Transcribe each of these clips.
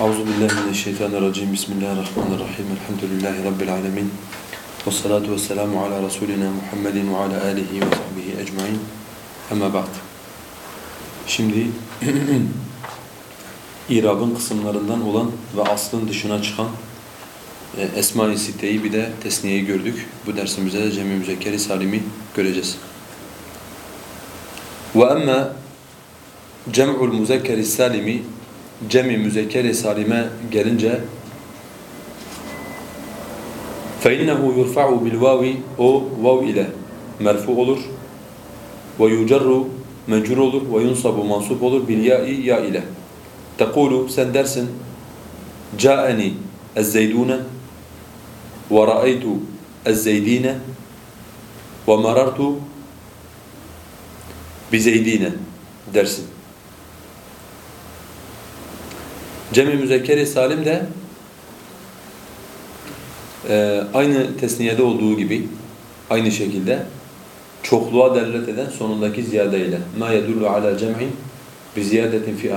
Euzu billahi mineşşeytanirracim. Bismillahirrahmanirrahim. Elhamdülillahi rabbil alamin. Ves salatu vesselamu ala rasulina Muhammedin ve ala alihi ve sahbihi ecmaîn. Amma ba'd. Şimdi İrab'ın kısımlarından olan ve aslın dışına çıkan e, Esma-i Sitte'yi bir de tesniyeyi gördük. Bu dersimizde de Cem-i Müzekkeri Salim'i göreceğiz. Ve emme Cem'ul Muzekkeri Salimi Cem-i Müzekkeri Salim'e gelince فَاِنَّهُ يُرْفَعُ بِالْوَاوِ O vav ile merfu olur. وَيُجَرُّ mecrur olur. وَيُنْصَبُ mansup olur. بِالْيَاءِ ya ile. Tekulu sen dersin جَاءَنِي الزَّيْدُونَ وَرَأَيْتُ الزَّيْد۪ينَ وَمَرَرْتُ بِزَيْد۪ينَ dersin. Cem-i Müzekkeri Salim de e, aynı tesniyede olduğu gibi aynı şekilde çokluğa delalet eden sonundaki ziyade ile ma yedullu ala cem'in bi ziyadetin fi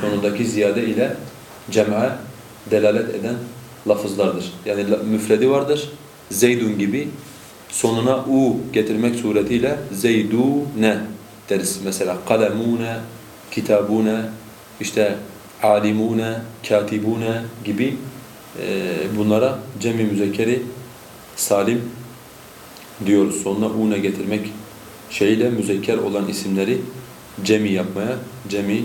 sonundaki ziyade ile cem'e delalet eden lafızlardır. Yani müfredi vardır. Zeydun gibi sonuna u getirmek suretiyle zeydune deriz. Mesela kalemune, kitabune, işte alimune, katibune gibi e, bunlara cem-i müzekkeri salim diyoruz. Sonuna une getirmek şeyle müzekker olan isimleri cemi yapmaya, cemi,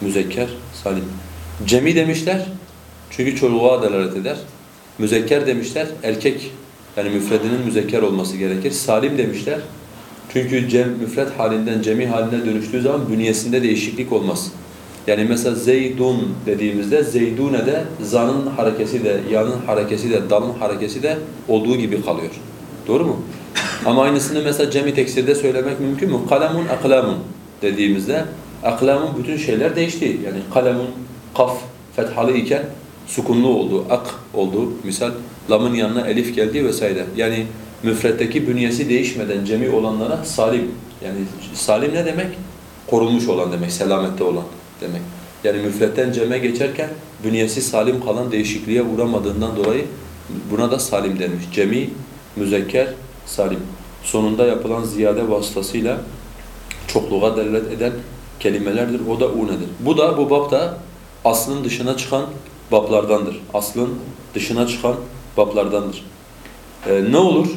müzekker, salim. Cemi demişler çünkü çoluğa delalet eder. Müzekker demişler erkek yani müfredinin müzekker olması gerekir. Salim demişler çünkü cem, müfred halinden cemi haline dönüştüğü zaman bünyesinde değişiklik olmaz. Yani mesela zeydun dediğimizde zeydune de zanın harekesi de, yanın harekesi de, dalın harekesi de olduğu gibi kalıyor. Doğru mu? Ama aynısını mesela cemi teksirde söylemek mümkün mü? Kalemun aklamun dediğimizde aklamun bütün şeyler değişti. Yani kalemun kaf fethalı iken sukunlu oldu, ak oldu. Misal lamın yanına elif geldi vesaire. Yani müfretteki bünyesi değişmeden cemi olanlara salim. Yani salim ne demek? Korunmuş olan demek, selamette olan demek. Yani müfretten ceme geçerken bünyesi salim kalan değişikliğe uğramadığından dolayı buna da salim denmiş. Cemi, müzekker, salim. Sonunda yapılan ziyade vasıtasıyla çokluğa delalet eden kelimelerdir. O da unedir. Bu da bu bapta aslın dışına çıkan bablardandır. Aslın dışına çıkan bablardandır. Ee, ne olur?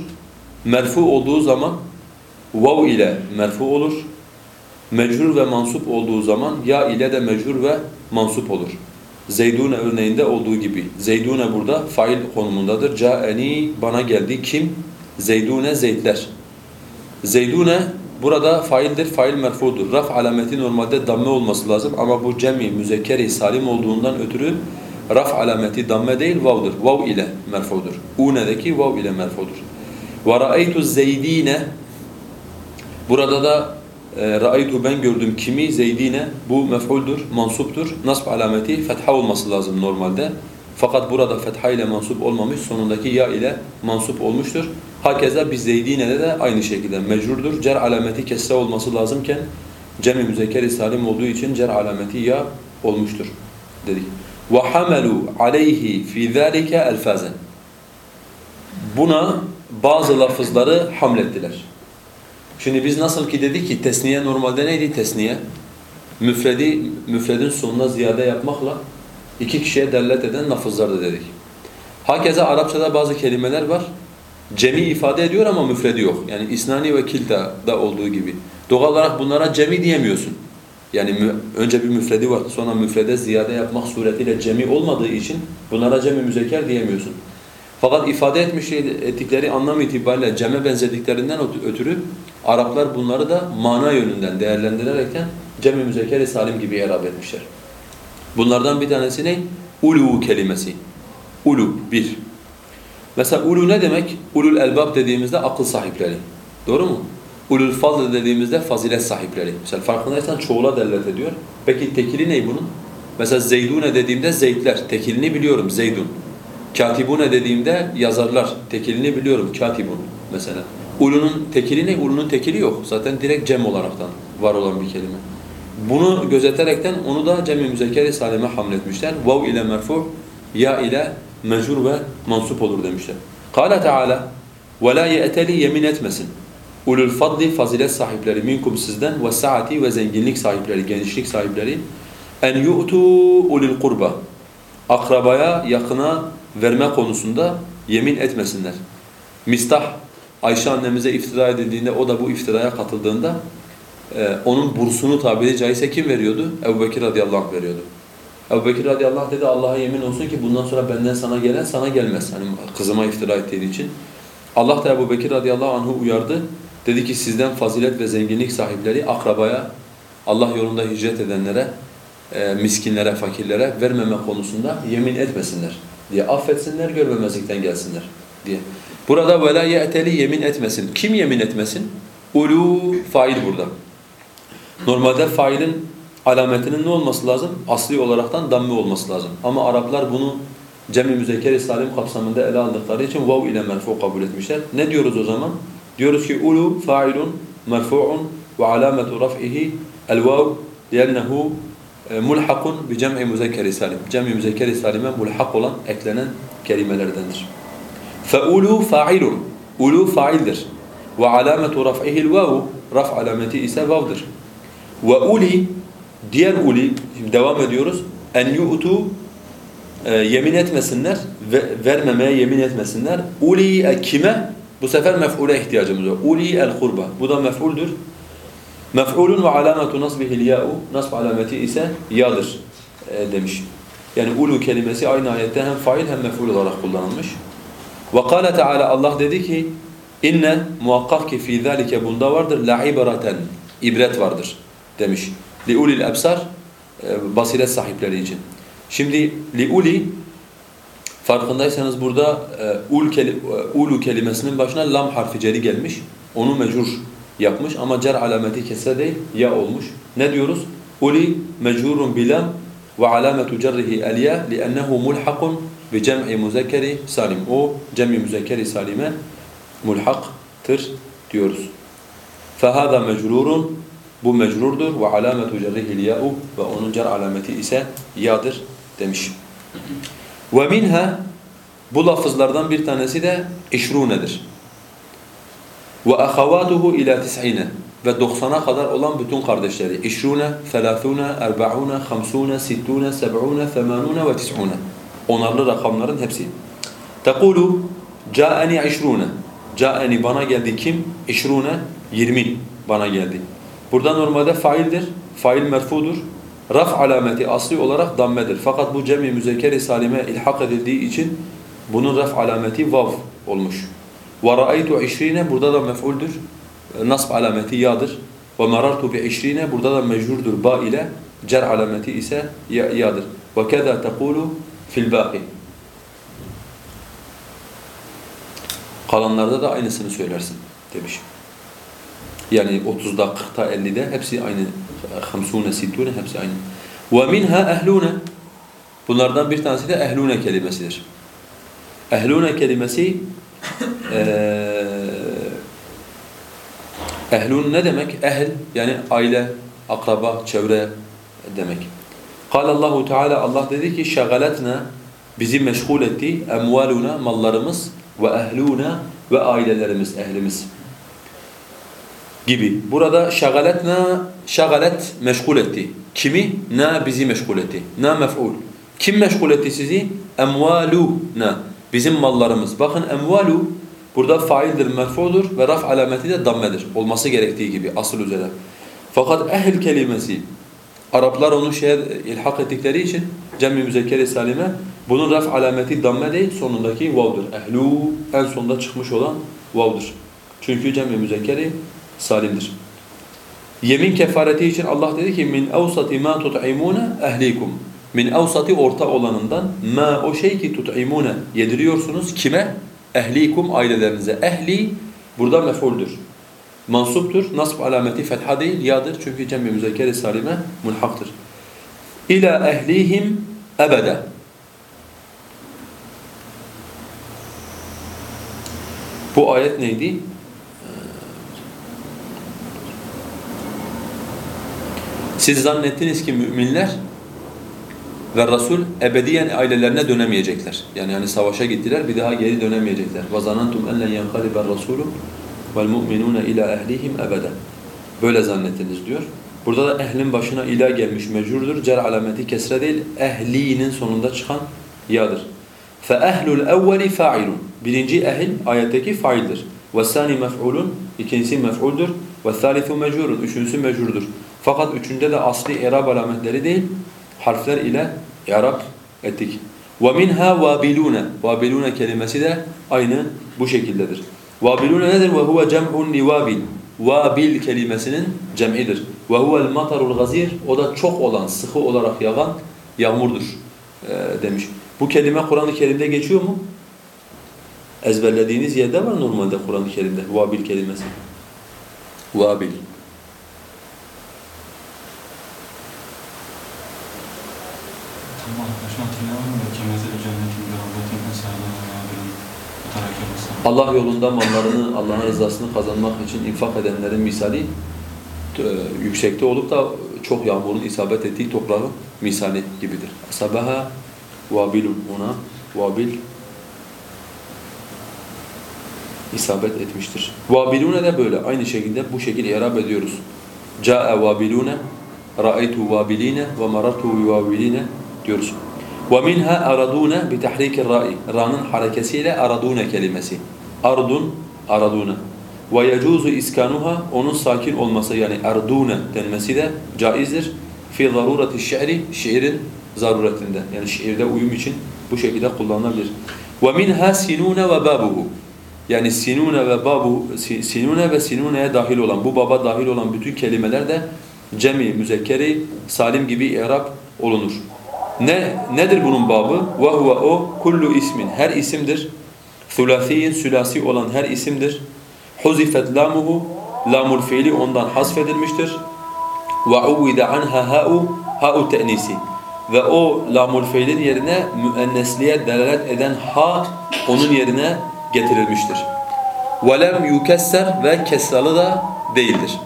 Merfu olduğu zaman vav ile merfu olur. Mecrur ve mansup olduğu zaman ya ile de mecrur ve mansup olur. Zeydune örneğinde olduğu gibi. Zeydune burada fail konumundadır. Ca'eni bana geldi. Kim? Zeydune zeydler. Zeydune burada faildir, fail merfudur. Raf alameti normalde damme olması lazım ama bu cemi müzekkeri salim olduğundan ötürü raf alameti damme değil vav'dır. Vav ile merfudur. Une'deki vav ile merfudur. Ra'aytu zeydine Burada da ra'aytu ben gördüm kimi zeydine bu mef'uldur, mansuptur. Nasb alameti fetha olması lazım normalde. Fakat burada fetha ile mansup olmamış, sonundaki ya ile mansup olmuştur. Hakeza biz zeydine'de de aynı şekilde mecrurdur. Cer alameti kesre olması lazımken cem-i müzekkeri salim olduğu için cer alameti ya olmuştur dedik. وَحَمَلُوا عَلَيْهِ فِي ذَٰلِكَ elfazen. Buna bazı lafızları hamlettiler. Şimdi biz nasıl ki dedik ki tesniye normalde neydi tesniye? Müfredi, müfredin sonuna ziyade yapmakla iki kişiye delalet eden lafızlardı dedik. Hakeza Arapçada bazı kelimeler var. Cemi ifade ediyor ama müfredi yok. Yani isnani ve kilta da olduğu gibi. Doğal olarak bunlara cemi diyemiyorsun. Yani önce bir müfredi var, sonra müfrede ziyade yapmak suretiyle cemi olmadığı için bunlara cemi müzekker diyemiyorsun. Fakat ifade etmiş ettikleri anlam itibariyle ceme benzediklerinden ötürü Araplar bunları da mana yönünden değerlendirerekten cem-i müzekkeri salim gibi irab etmişler. Bunlardan bir tanesi ne? Ulu kelimesi. Ulu, bir. Mesela ulu ne demek? Ulul elbab dediğimizde akıl sahipleri. Doğru mu? Ulul fazl dediğimizde fazilet sahipleri. Mesela farkındaysan çoğula delalet ediyor. Peki tekili ne bunun? Mesela zeydune dediğimde zeydler. Tekilini biliyorum zeydun. Katibune dediğimde yazarlar. Tekilini biliyorum katibun mesela. Ulunun tekili ne? Ulunun tekili yok. Zaten direkt cem olaraktan var olan bir kelime. Bunu gözeterekten onu da cem-i müzekkeri salime hamletmişler. Vav ile merfu, ya ile mecrur ve mansup olur demişler. Kâle Teala وَلَا يَأْتَلِ yemin etmesin. Ulul fadli fazilet sahipleri minkum sizden ve saati ve zenginlik sahipleri, genişlik sahipleri en yu'tu ulil kurba akrabaya, yakına verme konusunda yemin etmesinler. Mistah Ayşe annemize iftira edildiğinde o da bu iftiraya katıldığında e, onun bursunu tabiri caizse kim veriyordu? Ebu Bekir radıyallahu anh veriyordu. Ebu Bekir radıyallahu anh dedi Allah'a yemin olsun ki bundan sonra benden sana gelen sana gelmez. Hani kızıma iftira ettiği için. Allah da Ebu Bekir radıyallahu anh'ı uyardı. Dedi ki sizden fazilet ve zenginlik sahipleri akrabaya, Allah yolunda hicret edenlere, e, miskinlere, fakirlere vermeme konusunda yemin etmesinler diye affetsinler, görmemezlikten gelsinler diye. Burada vela ye'teli yemin etmesin. Kim yemin etmesin? Ulu fail burada. Normalde failin alametinin ne olması lazım? Asli olaraktan damme olması lazım. Ama Araplar bunu cem-i müzekker salim kapsamında ele aldıkları için vav ile merfu kabul etmişler. Ne diyoruz o zaman? Diyoruz ki ulu failun merfu'un ve alametu raf'ihi el-vav li'ennehu e, mulhakun bi cem'i müzekkeri salim. Cem'i müzekkeri salime mulhak olan eklenen kelimelerdendir. Ulu fa'ilun. Ulu faildir. Alametu raf'ihi'l vav. Raf alameti ise vav'dır. Uli diğer uli devam ediyoruz. En yu'tu e, yemin etmesinler ve vermemeye yemin etmesinler. Uli e, kime? Bu sefer mef'ule ihtiyacımız var. Uli el kurba. Bu da mef'uldür. Mef'ulun ve alametu nasbihil ya'u. Nasb alameti ise ya'dır e, demiş. Yani ulu kelimesi aynı ayette hem fail hem mef'ul olarak kullanılmış. Ve kâle Teala Allah dedi ki inne muhakkak ki fî zâlike bunda vardır la ibraten ibret vardır demiş. Li ulil ebsar e, basiret sahipleri için. Şimdi li uli farkındaysanız burada e, e, ulu kelimesinin başına lam harfi ceri gelmiş. Onu mecrur yapmış ama cer alameti kese değil ya olmuş. Ne diyoruz? Uli mecrurun bilam ve alametu cerrihi el ya li'ennehu mulhakun bi cem'i muzekkeri salim. O cem'i muzekkeri salime mulhaktır diyoruz. فَهَذَا mecrurun bu mecrurdur ve alametu cerrihi ya'u ve onun cer alameti ise ya'dır demiş. Ve minha bu lafızlardan bir tanesi de işrunedir. Ve ahavatuhu ila tis'ine ve 90'a kadar olan bütün kardeşleri. İşrune, felâthûne, erba'ûne, hamsûne, sittûne, seb'ûne, femânûne ve tis'ûne. Onarlı rakamların hepsi. Tekulu ca'eni işrûne. Ca'eni bana geldi kim? İşrûne 20 bana geldi. Burada normalde faildir. Fail merfudur. Raf alameti asli olarak dammedir. Fakat bu cem-i müzekkeri salime ilhak edildiği için bunun raf alameti vav olmuş. وَرَأَيْتُ عِشْرِينَ Burada da mef'uldür. Nasb alameti ya'dır. وَمَرَرْتُ بِعِشْرِينَ Burada da mecrurdur ba ile. Cer alameti ise ya'dır. وَكَذَا تَقُولُ فِي الْبَاقِ Kalanlarda da aynısını söylersin demiş. Yani 30'da, 40'ta, 50'de hepsi aynı. 50, 60 hepsi aynı. وَمِنْهَا اَهْلُونَ Bunlardan bir tanesi de ehlune kelimesidir. Ehlune kelimesi ehlun ne demek? Ehl yani aile, akraba, çevre demek. قال Allahu Teala Allah dedi ki şagaletna bizi meşgul etti emvaluna mallarımız ve ehluna ve ailelerimiz, ehlimiz gibi. Burada şagaletna şagalet meşgul etti. Kimi? Na bizi meşgul etti. Na mef'ul. Kim meşgul etti sizi? Emvaluna. Bizim mallarımız. Bakın emvalu burada faildir, merfudur ve raf alameti de dammedir. Olması gerektiği gibi asıl üzere. Fakat ehl kelimesi Araplar onu şeye ilhak ettikleri için cem-i müzekkeri salime bunun raf alameti damme değil sonundaki vav'dır. Ehlu en sonunda çıkmış olan vav'dır. Çünkü cem-i müzekkeri salimdir. Yemin kefareti için Allah dedi ki min awsati ma tut'imuna ehlikum. Min awsati orta olanından ma o şey ki tut'imuna yediriyorsunuz kime? Ehlikum ailelerinize. Ehli burada mef'uldür Mansuptur. Nasb alameti fetha değil yadır çünkü cem-i müzekker salime mulhaktır. İla ehlihim ebede. Bu ayet neydi? Siz zannettiniz ki müminler ve Resul ebediyen ailelerine dönemeyecekler. Yani yani savaşa gittiler bir daha geri dönemeyecekler. وَظَنَنْتُمْ اَنْ لَنْ يَنْقَلِبَ الرَّسُولُ وَالْمُؤْمِنُونَ اِلَى اَهْلِهِمْ اَبَدًا Böyle zannettiniz diyor. Burada da ehlin başına ila gelmiş mecrurdur. Cer alameti kesre değil, ehlinin sonunda çıkan yadır. فَاَهْلُ الْاَوَّلِ فَاعِلٌ Birinci ehil ayetteki faildir. وَالثَّانِ مَفْعُولٌ İkincisi mef'uldür. وَالثَّالِثُ مَجْرُورٌ Üçüncüsü mecrurdur. Fakat üçünde de asli i'rab alametleri değil, harfler ile i'rab ettik. وَمِنْهَا وَابِلُونَ Vabilune kelimesi de aynı bu şekildedir. Vabilune nedir? Ve huve cem'un li vabil. Vabil kelimesinin cem'idir. Ve huvel matarul gazir. O da çok olan, sıhı olarak yağan yağmurdur e, demiş. Bu kelime Kur'an-ı Kerim'de geçiyor mu? Ezberlediğiniz yerde var normalde Kur'an-ı Kerim'de. Vabil kelimesi. Vabil. Allah yolunda mallarını, Allah'ın rızasını kazanmak için infak edenlerin misali e, yüksekte olup da çok yağmurun isabet ettiği toprağın misali gibidir. Sabaha vabilun ona vabil isabet etmiştir. Vabilune de böyle aynı şekilde bu şekilde irab ediyoruz. Ca'e vabilune ra'aytu vabiline ve marartu bi vabiline diyoruz. Araduna bi tahrikir ra'i. Ra'nın harekesiyle araduna kelimesi. Ardun araduna. Ve yecuzu iskanuha onun sakin olması yani arduna denmesi de caizdir. Fi zarurati şi'ri şiirin zaruretinde. Yani şiirde uyum için bu şekilde kullanılabilir. Ve minha sinune ve babuhu. Yani sinune ve babu sinune ve sinuneye dahil olan bu baba dahil olan bütün kelimeler de cemi müzekkeri salim gibi i'rab olunur. Ne nedir bunun babı? Ve huve o kullu ismin her isimdir. Sülasiyin sülasi olan her isimdir. Huzifet lamuhu lamul fiili ondan hasfedilmiştir. Ve uvvide anha ha'u ha'u te'nisi. Ve o lamul fiilin yerine müennesliğe delalet eden ha onun yerine getirilmiştir. Ve lem yukesser ve kesralı da değildir.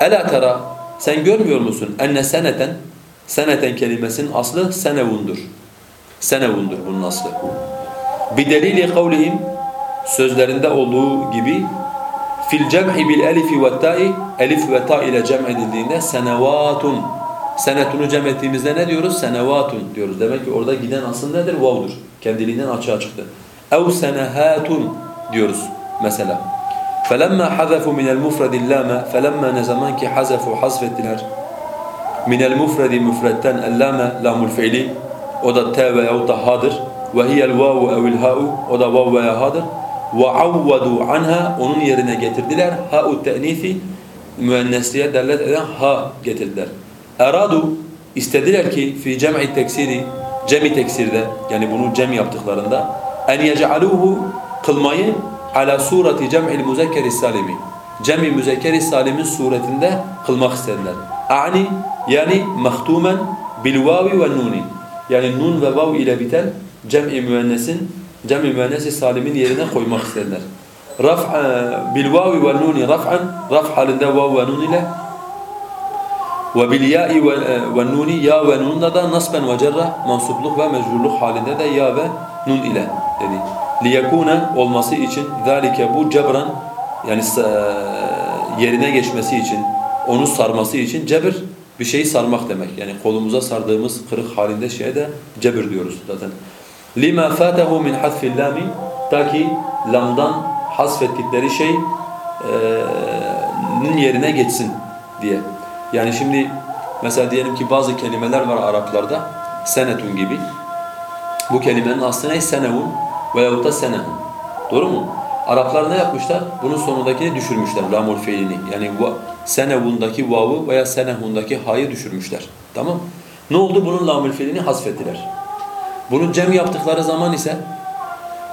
Ela tara sen görmüyor musun enne seneten seneten kelimesinin aslı senevundur. Senevundur bunun aslı. Bir delili kavlihim sözlerinde olduğu gibi fil cem'i bil elifi ve ta'i elif ve ta ile cem edildiğinde senevatun senetunu cem ettiğimizde ne diyoruz? Senevatun diyoruz. Demek ki orada giden asıl nedir? Vav'dur. Kendiliğinden açığa çıktı. اَوْ سَنَهَاتٌ diyoruz mesela. فَلَمَّا حَذَفُوا مِنَ الْمُفْرَدِ اللَّامَ فَلَمَّا ne zaman ki حَذَفُوا hasfettiler مِنَ الْمُفْرَدِ müfredden اللَّامَ lamul fiili o da t veyahut da ha'dır ve hiyel vavu evil ha'u o da vav veya ha'dır ve avvadu anha onun yerine getirdiler ha'u te'nifi müennesliğe derlet eden ha getirdiler. Eradu istediler ki fi cem'i teksiri cem'i teksirde yani bunu cem yaptıklarında en yec'aluhu kılmayı ala surati cem'il muzekkeri salimi cem'i müzekkeri salimin suretinde kılmak istediler. A'ni yani mahtumen bil vavi ve nuni yani nun ve vav ile biten cem'i müennesin cem'i müennesi salimin yerine koymak istediler. Raf bil vavi ve nuni raf'an raf halinde vav ve nun ile ve bil ya'i ve nuni ya ve nunla da nasben ve cerra mansupluk ve mecrurluk halinde de ya ve nun ile dedi. Liyekune olması için zalike bu cebran yani yerine geçmesi için onu sarması için cebir bir şeyi sarmak demek. Yani kolumuza sardığımız kırık halinde şeye de cebir diyoruz zaten. Lima fatahu min hasfil lami ta ki lamdan hasfettikleri şey nin yerine geçsin diye. Yani şimdi mesela diyelim ki bazı kelimeler var Araplarda senetun gibi. Bu kelimenin aslı ne? Senevun veyahut da senehun. Doğru mu? Araplar ne yapmışlar? Bunun sonundakini düşürmüşler lamul fiilini. Yani senevundaki vavu veya senehundaki ha'yı düşürmüşler. Tamam? Ne oldu? Bunun lamul fiilini hasfettiler. Bunu cem yaptıkları zaman ise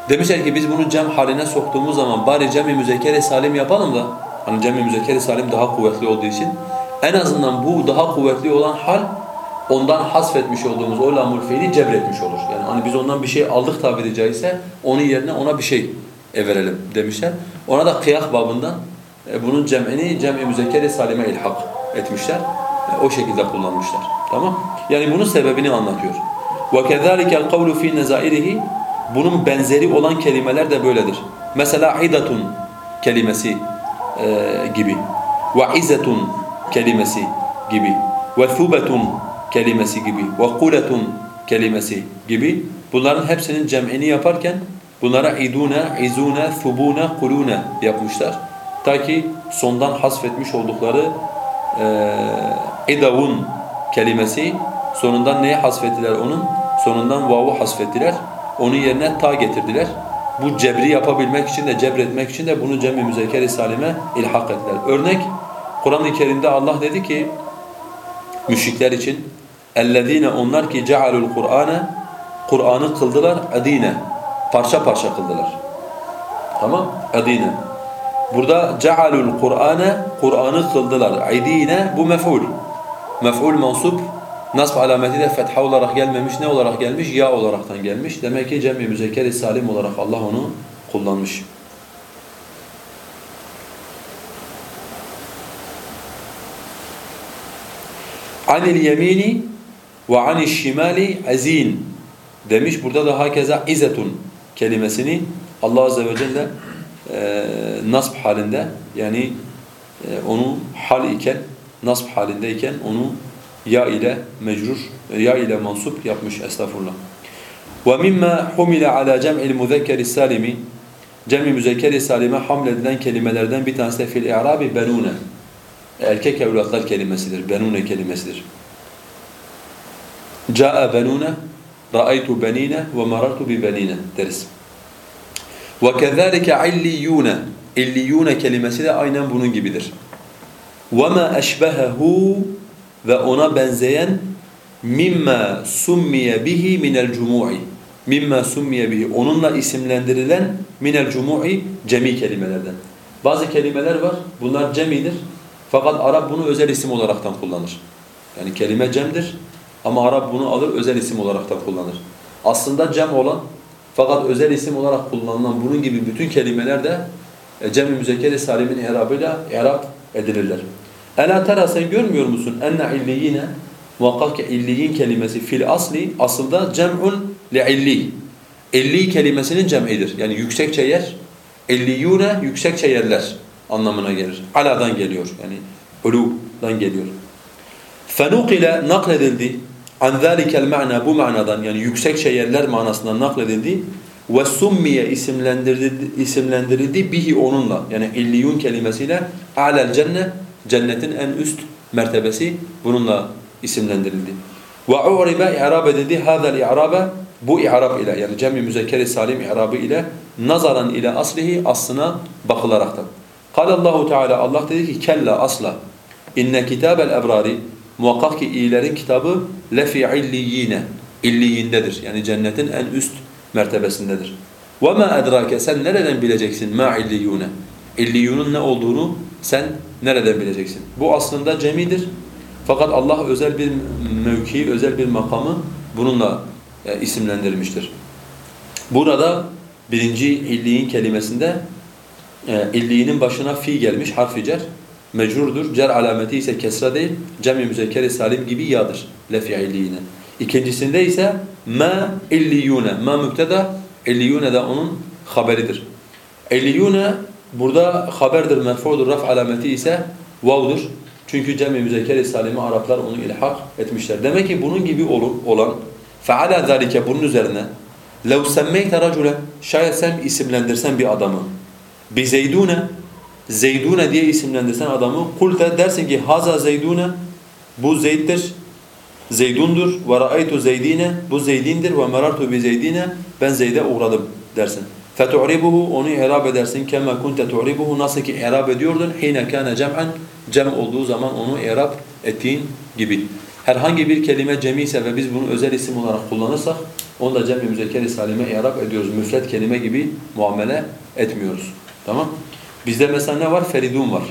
demişler ki biz bunu cem haline soktuğumuz zaman bari cem-i müzekkeri salim yapalım da hani cem-i müzekkeri salim daha kuvvetli olduğu için en azından bu daha kuvvetli olan hal ondan hasfetmiş olduğumuz o lamul fiili cebretmiş olur. Yani hani biz ondan bir şey aldık tabiri caizse onun yerine ona bir şey e verelim demişler. Ona da kıyak babından e, bunun cem'ini cem-i müzekkeri salime ilhak etmişler. o şekilde kullanmışlar. Tamam? Yani bunun sebebini anlatıyor. وَكَذَٰلِكَ الْقَوْلُ ف۪ي نَزَائِرِهِ Bunun benzeri olan kelimeler de böyledir. Mesela idatun kelimesi e, gibi. وَعِزَّةٌ kelimesi gibi. وَثُبَةٌ kelimesi gibi. وَقُلَةٌ kelimesi gibi. Bunların hepsinin cem'ini yaparken bunlara iduna, izuna, thubuna, kuluna yapmışlar. Ta ki sondan hasfetmiş oldukları e, idavun kelimesi sonundan neyi hasfettiler onun? Sonundan vavu hasfettiler. Onun yerine ta getirdiler. Bu cebri yapabilmek için de cebretmek için de bunu cem-i müzekker-i salime ilhak ettiler. Örnek Kur'an-ı Kerim'de Allah dedi ki müşrikler için اَلَّذ۪ينَ onlar ki cealul Kur'an'a Kur'an'ı kıldılar adine parça parça kıldılar. Tamam? Adine. Burada cealul Kur'an'a Kur'an'ı kıldılar. Adine bu mef'ul. Mef'ul mansup nasb alameti de fetha olarak gelmemiş. Ne olarak gelmiş? Ya olaraktan gelmiş. Demek ki cem-i müzekker-i salim olarak Allah onu kullanmış. Anil yemini ve anil şimali azin demiş. Burada da hakeza izetun kelimesini Allah azze ve celle e, nasb halinde yani e, onu hal iken nasb halindeyken onu ya ile mecrur ya ile mansup yapmış estağfurullah. Mimma humila ala cem'il muzekkeri salimi cem'i müzekkeri salime hamledilen kelimelerden bir tanesi de fil i'rabi benune erkek evlatlar kelimesidir. Benune kelimesidir. Ca'a benune ra'aytu benine ve marartu bi benine deriz. Ve kezalike illiyune illiyune kelimesi de aynen bunun gibidir. Ve ma eşbehehu ve ona benzeyen mimma summiye bihi minel cumu'i mimma summiye bihi onunla isimlendirilen minel cumu'i cemi kelimelerden. Bazı kelimeler var. Bunlar cemidir. Fakat Arap bunu özel isim olaraktan kullanır. Yani kelime cemdir ama Arap bunu alır özel isim olaraktan kullanır. Aslında cem olan fakat özel isim olarak kullanılan bunun gibi bütün kelimeler de e, cem-i müzekker-i salimin i'rabıyla i'rab edilirler. Ela tera sen görmüyor musun? Enne illiyine ki illiyin kelimesi fil asli asılda cem'un li'illi. İlli kelimesinin cem'idir. Yani yüksekçe yer. İlliyune yüksekçe yerler anlamına gelir. Ala'dan geliyor. Yani ulu'dan geliyor. Fenukile nakledildi. An zâlikel ma'na bu manadan yani yüksekçe yerler manasından nakledildi. Ve summiye isimlendirildi, isimlendirildi bihi onunla. Yani illiyun kelimesiyle a'lel cennet cennetin en üst mertebesi bununla isimlendirildi. U'ribe i'rab edildi. Hâzel i'rabe bu i'rab ile yani cem-i müzekkeri salim i'rabı ile nazaran ile aslihi aslına bakılaraktan. Allahu Teala Allah dedi ki kella asla inne kitabel ebrari muhakkak ki iyilerin kitabı lefi illiyine illiyindedir. Yani cennetin en üst mertebesindedir. Ve ma edrake sen nereden bileceksin ma illiyune? İlliyunun ne olduğunu sen nereden bileceksin? Bu aslında cemidir. Fakat Allah özel bir mevki, özel bir makamı bununla e, isimlendirmiştir. Burada birinci illiyin kelimesinde e, illiyinin başına fi gelmiş, harfi cer, mecrurdur. Cer alameti ise kesra değil, cem-i müzekkeri salim gibi ya'dır lefi illiyine. İkincisinde ise ma illiyune, ma mübteda, illiyune de onun haberidir. İlliyune Burada haberdir menfudur raf alameti ise vav'dur. Çünkü cem-i müzekkeri salimi Araplar onu ilhak etmişler. Demek ki bunun gibi olup olan feala zalike bunun üzerine lev semmeyte racule şayet sen isimlendirsen bir adamı bi zeydune zeydune diye isimlendirsen adamı kulte dersin ki haza zeydune bu zeyddir zeydundur ve raaytu zeydine bu zeydindir ve merartu bi zeydine ben zeyde uğradım dersin. Fetu'ribuhu onu i'rab edersin kema kunte tu'ribuhu nasıl ki i'rab ediyordun hine kana cem'an cem olduğu zaman onu i'rab ettiğin gibi. Herhangi bir kelime cemi ise ve biz bunu özel isim olarak kullanırsak onu da cem-i müzekker-i salime i'rab ediyoruz. Müfret kelime gibi muamele etmiyoruz. Tamam? Bizde mesela ne var? Feridun var.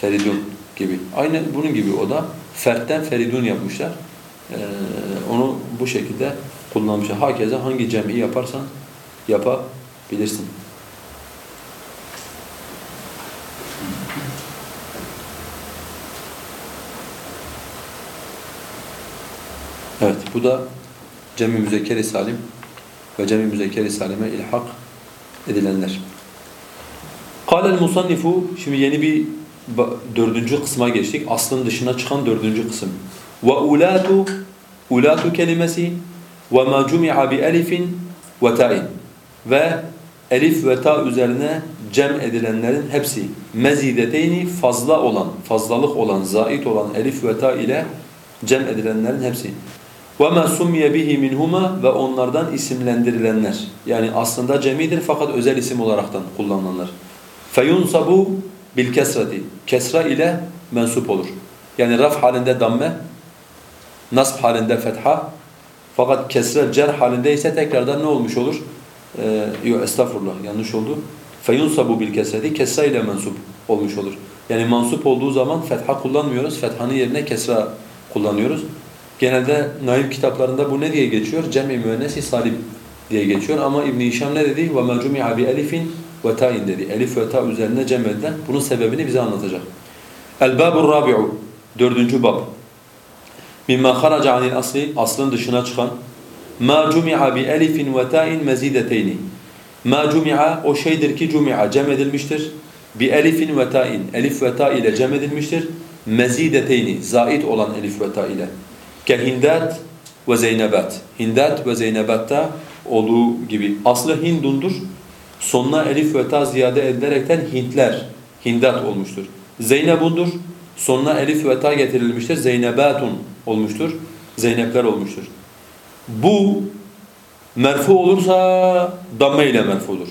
Feridun gibi. Aynı bunun gibi o da. Fertten feridun yapmışlar. Ee, onu bu şekilde kullanmışlar. Hakeza hangi cem'i yaparsan yapabilirsin. Evet, bu da cem-i müzekker-i salim ve cem-i müzekker-i salime ilhak edilenler. Kâlel musannifu, şimdi yeni bir dördüncü kısma geçtik. Aslın dışına çıkan dördüncü kısım. Ve ulatu, ulatu kelimesi ve ma cumi'a bi elifin ve ta'in. Ve elif ve ta üzerine cem edilenlerin hepsi mezideteyni fazla olan, fazlalık olan, zait olan elif ve ta ile cem edilenlerin hepsi. وَمَا سُمِّيَ بِهِ مِنْهُمَا Ve onlardan isimlendirilenler. Yani aslında cemidir fakat özel isim olaraktan kullanılanlar. فَيُنْصَبُ بِالْكَسْرَةِ Kesra ile mensup olur. Yani raf halinde damme, nasb halinde fetha, fakat kesre cer halinde ise tekrardan ne olmuş olur? Ee, e, yok estağfurullah yanlış oldu. Feyunsabu bil kesedi kesra ile mensup olmuş olur. Yani mansup olduğu zaman fetha kullanmıyoruz. Fethanın yerine kesra kullanıyoruz. Genelde naib kitaplarında bu ne diye geçiyor? Cem-i müennesi salim diye geçiyor ama İbn Hişam ne dedi? Ve mecmi abi elifin ve ta'in dedi. Elif ve ta üzerine cem edilen bunun sebebini bize anlatacak. El babur rabi'u dördüncü bab. Mimma kharaca anil asli aslın dışına çıkan ma cumi'a bi elifin ve ta'in mezideteyni. Ma cumi'a o şeydir ki cumi'a cem edilmiştir. Bi elifin ve ta'in elif ve ta ile cem edilmiştir. Mezideteyni zait olan elif ve ta ile. Ke hindat ve zeynebat. Hindat ve zeynebatta olduğu gibi. Aslı hindundur. Sonuna elif ve ta ziyade edilerekten hintler, hindat olmuştur. Zeynebundur. Sonuna elif ve ta getirilmiştir. Zeynebatun olmuştur. Zeynepler olmuştur. Bu merfu olursa damme ile merfudur.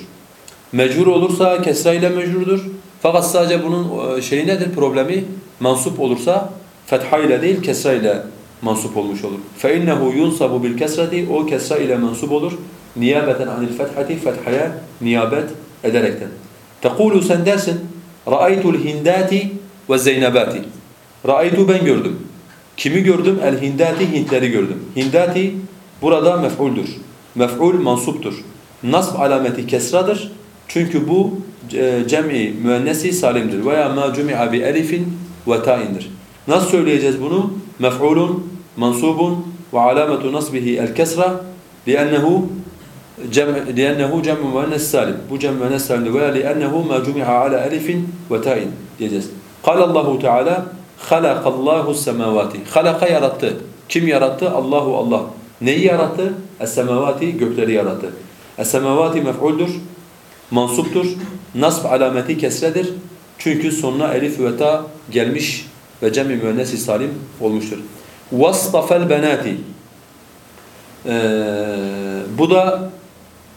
Mecrur olursa kesra ile mecrurdur. Fakat sadece bunun e, şeyi nedir problemi? Mansup olursa fetha ile değil kesra ile mansup olmuş olur. فَاِنَّهُ يُنْصَبُ بِالْكَسْرَةِ O kesra ile mansup olur. Niyabeten anil fethati fethaya niyabet ederekten. Tekulu sen dersin رَأَيْتُ الْهِنْدَاتِ وَالزَّيْنَبَاتِ Ra'aytu ben gördüm. Kimi gördüm? El hindati Hintleri gördüm. Hindati burada mef'uldür. Mef'ul mansuptur. Nasb alameti kesradır. Çünkü bu e, cem'i müennesi salimdir. Veya ma cumi'a bi elifin ve ta'indir. Nasıl söyleyeceğiz bunu? Mef'ulun mansubun ve alamatu nasbihi el kesra li'ennehu cem li'ennehu cem'u müennes salim. Bu cem müennes salimdir. Veya li'ennehu ma cumi'a ala elifin ve ta'in diyeceğiz. Kâle Allahu Teala halakallahu semavati. Halaka yarattı. Kim yarattı? Allahu Allah. Neyi yarattı? Es-semavati gökleri yarattı. Es-semavati mef'uldur, mansuptur. Nasb alameti kesredir. Çünkü sonuna elif ve ta gelmiş ve cem-i müennesi salim olmuştur. Vasfafel benati. Ee, bu da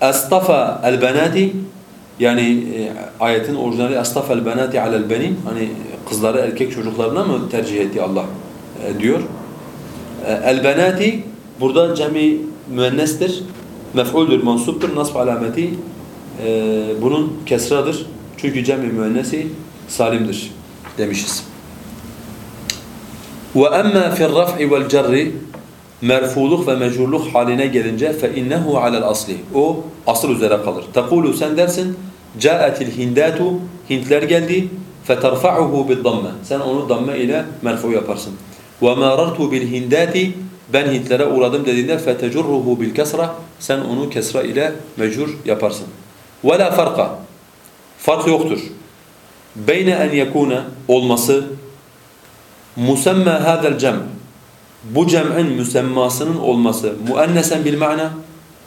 astafa el benati yani e, ayetin orijinali astafa el benati alel benim hani kızları erkek çocuklarına mı tercih etti Allah e, diyor. Ee, e, el benati burada cemi müennestir. Mef'uldür, mansuptur. Nasb alameti e, bunun kesradır. Çünkü cemi müennesi salimdir demişiz. Fi'r raf'i vel cerri merfuluk ve mecrurluk haline gelince innehu alel asli. O asıl üzere kalır. Tekulu sen dersin ca'atil hindatu Hintler geldi bil damme. Sen onu damme ile merfu yaparsın. Bil hindati ben Hintlere uğradım dediğinde fetecurruhu bil kesra sen onu kesra ile mecrur yaparsın. Ve la farka. Fark yoktur. Beyne en yekuna olması musemma hadal cem bu cem'in müsemmasının olması muennesen bil mana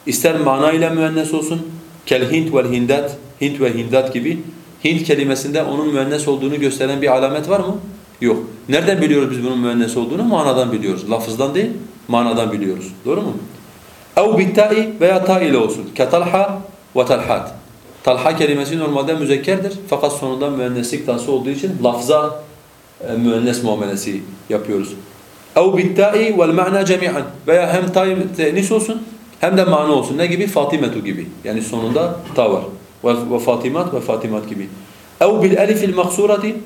ister manayla müennes olsun kel hint vel hindat hint ve hindat gibi hint kelimesinde onun müennes olduğunu gösteren bir alamet var mı? Yok. Nereden biliyoruz biz bunun müennes olduğunu? Manadan biliyoruz. Lafızdan değil, manadan biliyoruz. Doğru mu? Ev bitta'i veya ta ile olsun. Ke talha ve talhat. Talha kelimesi normalde müzekkerdir. Fakat sonunda müenneslik tansı olduğu için lafza e, müennes muamelesi yapıyoruz. Ev bitta'i vel ma'na cemi'an. Veya hem ta tenis olsun hem de mana olsun. Ne gibi? Fatimetu gibi. Yani sonunda ta var. Ve, ve fatimat ve fatimat gibi. Ev bil elifil maksurati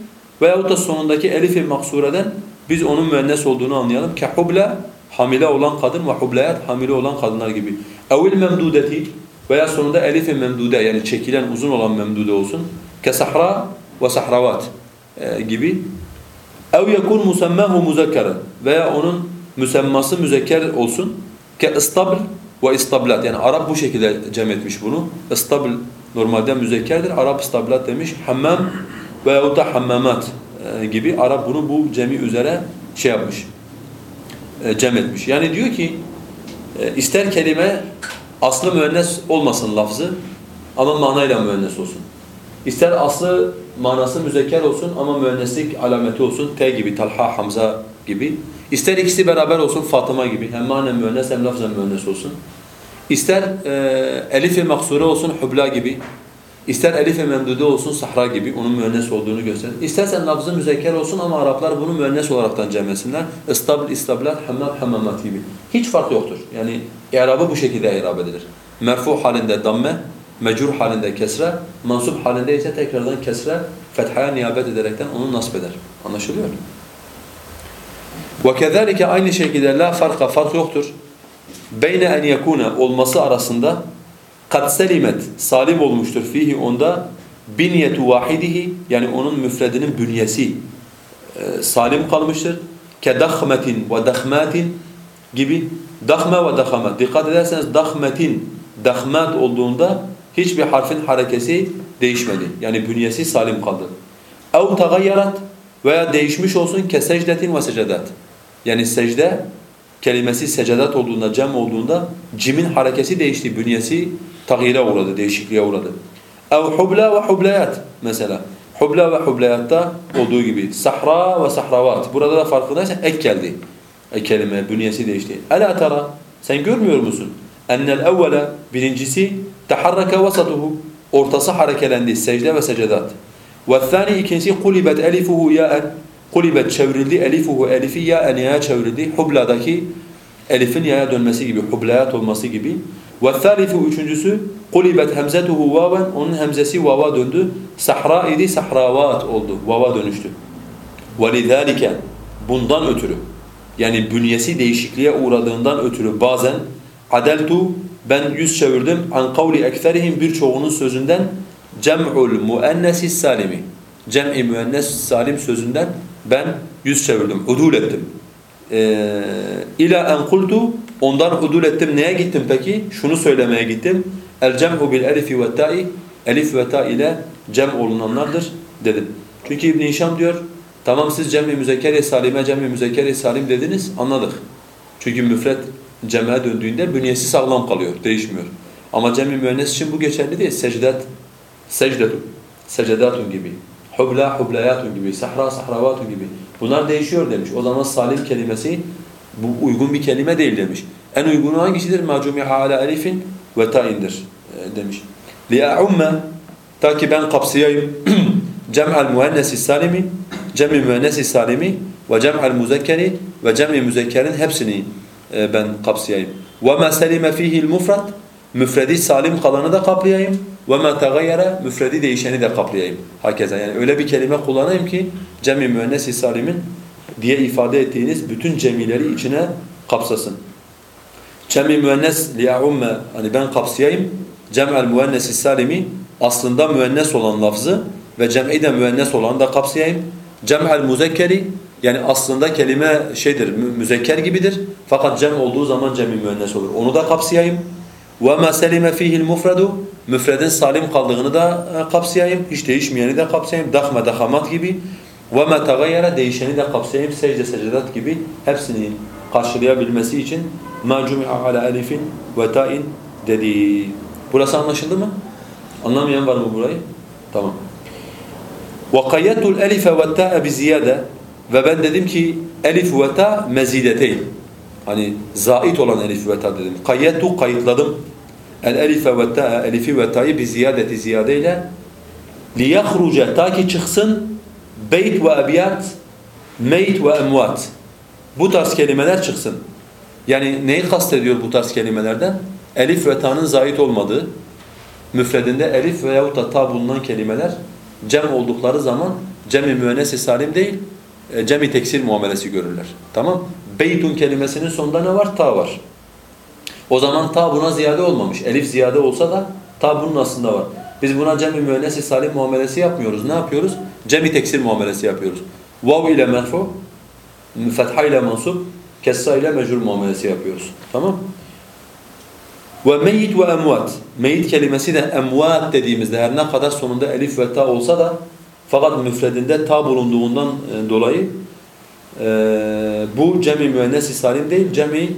Veyahut da sonundaki elif-i maksureden biz onun müennes olduğunu anlayalım. Kehubla hamile olan kadın ve hublayat hamile olan kadınlar gibi. Evil memdudeti veya sonunda elif-i memdude yani çekilen uzun olan memdude olsun. Kesahra ve sahravat e, gibi. Ev yekun musemmahu muzekkeren veya onun müsemması müzekker olsun. Ke istabl ve istablat yani Arap bu şekilde cem etmiş bunu. İstabl normalde müzekkerdir. Arap istablat demiş. Hammam veyahut da hammamat e, gibi Arap bunu bu cemi üzere şey yapmış. e, Cem etmiş. Yani diyor ki e, ister kelime aslı müennes olmasın lafzı ama manayla müennes olsun. İster aslı manası müzekker olsun ama müenneslik alameti olsun. T gibi, Talha, Hamza gibi. İster ikisi beraber olsun Fatıma gibi. Hem manen müennes hem lafzen müennes olsun. İster e, elif-i maksure olsun Hubla gibi. İster elif-i memdude olsun Sahra gibi. Onun müennes olduğunu gösterir. İstersen lafzı müzekker olsun ama Araplar bunu müennes olaraktan cem etsinler. İstabl, istablat, hammam, hammamat gibi. Hiç fark yoktur. Yani i'rabı bu şekilde i'rab edilir. Merfu halinde damme, mecrur halinde kesre, mansup halinde ise tekrardan kesre, fethaya niyabet ederekten onu nasb eder. Anlaşılıyor mu? وَكَذَٰلِكَ aynı şekilde la farka fark yoktur. Beyne en yekuna olması arasında kad selimet salim olmuştur fihi onda binyetu vahidihi yani onun müfredinin bünyesi e, salim kalmıştır. Ke dahmetin ve dahmatin gibi dahme ve dahmet. Dikkat ederseniz dahmetin dahmat olduğunda hiçbir harfin harekesi değişmedi. Yani bünyesi salim kaldı. Ev tagayyarat veya değişmiş olsun ke secdetin ve secedat. Yani secde kelimesi secedat olduğunda, cem olduğunda cimin harekesi değişti, bünyesi tağyire uğradı, değişikliğe uğradı. Ev hubla ve hublayat mesela. Hubla ve hublayatta olduğu gibi. Sahra ve sahravat. Burada da farkındaysan ek geldi. E kelime, bünyesi değişti. Ela tara. Sen görmüyor musun? Ennel evvele birincisi taharraka vasatuhu. Ortası harekelendi. Secde ve secedat. Ve thani ikincisi kulibet elifuhu ya'en. Kulibet çevrildi. Elifuhu elifi ya'en ya'ya çevrildi. Hubla'daki elifin ya'ya dönmesi gibi. Hublayat olması gibi. Ve thalithu üçüncüsü kulibet hemzetuhu vaven. Onun hemzesi vava döndü. Sahra idi. Sahravat oldu. Vava dönüştü. وَلِذَٰلِكَ Bundan ötürü yani bünyesi değişikliğe uğradığından ötürü bazen adeltu ben yüz çevirdim an kavli ekserihim birçoğunun sözünden cem'ul muennesi salimi cem'i müennes salim sözünden ben yüz çevirdim, udul ettim. Ee, ila en kultu ondan udul ettim. Neye gittim peki? Şunu söylemeye gittim. El cem'u bil elifi ve ta'i elif ve ta ile cem olunanlardır dedim. Çünkü İbn Hişam diyor Tamam siz cem-i müzekkeri salime cem-i müzekkeri salim dediniz anladık. Çünkü müfret cem'e döndüğünde bünyesi sağlam kalıyor, değişmiyor. Ama cem-i müennes için bu geçerli değil. Secdet, secdetun, secedatun gibi. Hubla, hublayatun gibi, sahra, sahravatun gibi. Bunlar değişiyor demiş. O zaman salim kelimesi bu uygun bir kelime değil demiş. En uygunu hangisidir? Macumiha ala elifin ve ta'indir e, demiş. لِيَعُمَّ Ta ki ben kapsayayım cem'al müennesi salimi cem-i müennesi salimi ve cem'al muzekkeri ve cem-i müzekkerin hepsini e, ben kapsayayım. وَمَا سَلِمَ ف۪يهِ الْمُفْرَدْ Müfredi salim kalanı da kaplayayım. وَمَا تَغَيَّرَ Müfredi değişeni de kaplayayım. Hakeza yani öyle bir kelime kullanayım ki cem-i müennesi salimin diye ifade ettiğiniz bütün cemileri içine kapsasın. Cem-i müennes liya'umme hani ben kapsayayım. Cem'el müennesi salimi aslında müennes olan lafzı ve cem'i de müennes olan da kapsayayım. Cem'el muzekkeri yani aslında kelime şeydir müzekker gibidir fakat cem olduğu zaman cem-i müennes olur. Onu da kapsayayım. Ve ma selime fihi'l mufradu müfredin salim kaldığını da e, kapsayayım. Hiç değişmeyeni de kapsayayım. Dahme dahamat gibi وَمَا تَغَيَّرَ Değişeni de kapsayayım. Secde, secedat gibi hepsini karşılayabilmesi için مَا جُمِعَ عَلَى أَلِفٍ وَتَائٍ dedi. Burası anlaşıldı mı? Anlamayan var mı burayı? Tamam. وَقَيَّدْتُ الْأَلِفَ وَالتَّاءَ بِزِيَادَ Ve ben dedim ki elif ve ta mezideteyn. Hani zait olan elif ve ta dedim. Kayyettu kayıtladım. El elife ve ta elifi ve ta'yı bir ziyadeti ziyadeyle liyahruca ta ki çıksın beyt ve abiyat meyt ve emvat. Bu tarz kelimeler çıksın. Yani neyi kastediyor bu tarz kelimelerden? Elif ve ta'nın zait olmadığı, müfredinde elif veyahut da ta bulunan kelimeler cem oldukları zaman cem-i müennes-i salim değil, e, cem-i teksir muamelesi görürler. Tamam? Beytun kelimesinin sonunda ne var? Ta var. O zaman ta buna ziyade olmamış. Elif ziyade olsa da ta bunun aslında var. Biz buna cem-i müennes-i salim muamelesi yapmıyoruz. Ne yapıyoruz? Cem-i teksir muamelesi yapıyoruz. Vav ile merfu, fetha ile mansup, Kesra ile mecrur muamelesi yapıyoruz. Tamam Ve meyit ve emvat. Meyit kelimesi de emvat dediğimizde her ne kadar sonunda elif ve ta olsa da fakat müfredinde ta bulunduğundan e, dolayı e, bu cemi müennes-i salim değil, cemi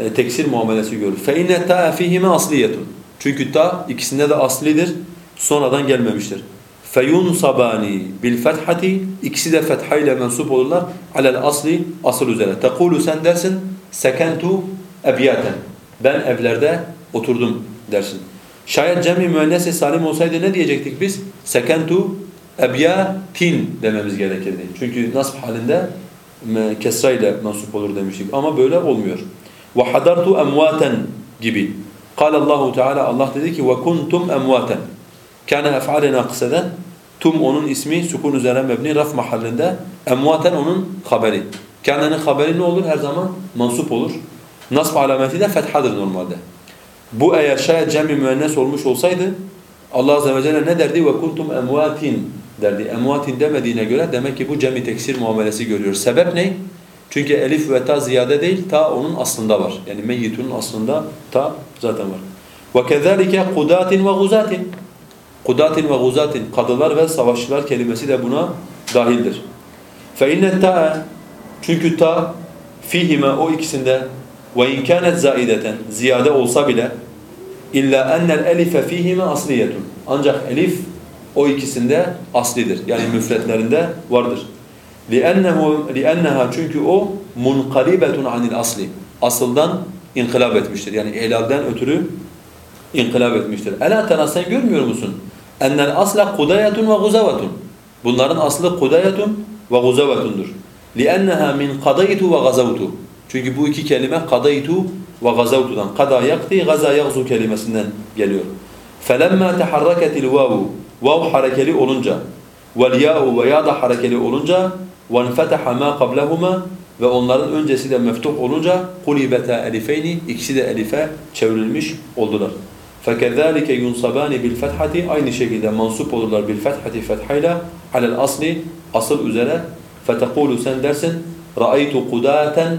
e, teksir muamelesi görür. فَاِنَّ تَا فِيهِمَ asliyetun. Çünkü ta ikisinde de aslidir, sonradan gelmemiştir. فَيُنْصَبَانِ بِالْفَتْحَةِ İkisi de fetha ile mensup olurlar. عَلَى asli asıl üzere. تَقُولُ sen dersin, سَكَنْتُ اَبْيَاتًا Ben evlerde oturdum dersin. Şayet cemi müennes salim olsaydı ne diyecektik biz? Sekentu ebyatin dememiz gerekirdi. Çünkü nasb halinde me- kesra ile mensup olur demiştik ama böyle olmuyor. Ve hadartu emvaten gibi. Kâle Allahu Teala Allah dedi ki ve kuntum emvaten. Kana ef'ale nakiseden tum onun ismi sukun üzerine mebni raf mahallinde emvaten onun haberi. Kana'nın haberi ne olur? Her zaman mansup olur. Nasb alameti de fethadır normalde. Bu eğer şayet cem-i müennes olmuş olsaydı Allah azze ve celle ne derdi? Ve kuntum emvatin derdi. Emvatin demediğine göre demek ki bu cem-i teksir muamelesi görüyor. Sebep ne? Çünkü elif ve ta ziyade değil, ta onun aslında var. Yani meyyitunun aslında ta zaten var. وَكَذَٰلِكَ قُدَاتٍ وَغُزَاتٍ Kudatin ve guzatin, kadılar ve savaşçılar kelimesi de buna dahildir. فَاِنَّ التَّاءَ Çünkü ta fihime o ikisinde ve in kanet zaideten ziyade olsa bile illa ennel elife fihime asliyetun. Ancak elif o ikisinde aslidir. Yani müfretlerinde vardır. لِأَنَّهُ لِأَنَّهَا çünkü o munqalibetun anil asli. Asıldan inkılap etmiştir. Yani ihlalden ötürü inkılap etmiştir. Ela tera sen görmüyor musun? Ennel asla kudayetun ve guzavetun. Bunların aslı kudayetun ve guzavetundur. لِأَنَّهَا مِنْ قَدَيْتُ وَغَزَوْتُ Çünkü bu iki kelime kadaytu ve gazavtudan. Kada yakti, gaza yagzu kelimesinden geliyor. فَلَمَّا تَحَرَّكَتِ الْوَاوُ Vav harekeli olunca وَالْيَاءُ ve ya da harekeli olunca وَانْفَتَحَ مَا قَبْلَهُمَا ve onların öncesi de meftuh olunca قُلِبَتَا elifeyni ikisi de elife çevrilmiş oldular. فَكَذَٰلِكَ يُنْصَبَانِ بِالْفَتْحَةِ Aynı şekilde mansup olurlar bil-fethati fethayla alel asli asıl üzere فَتَقُولُ sen dersin رَأَيْتُ قُدَاتًا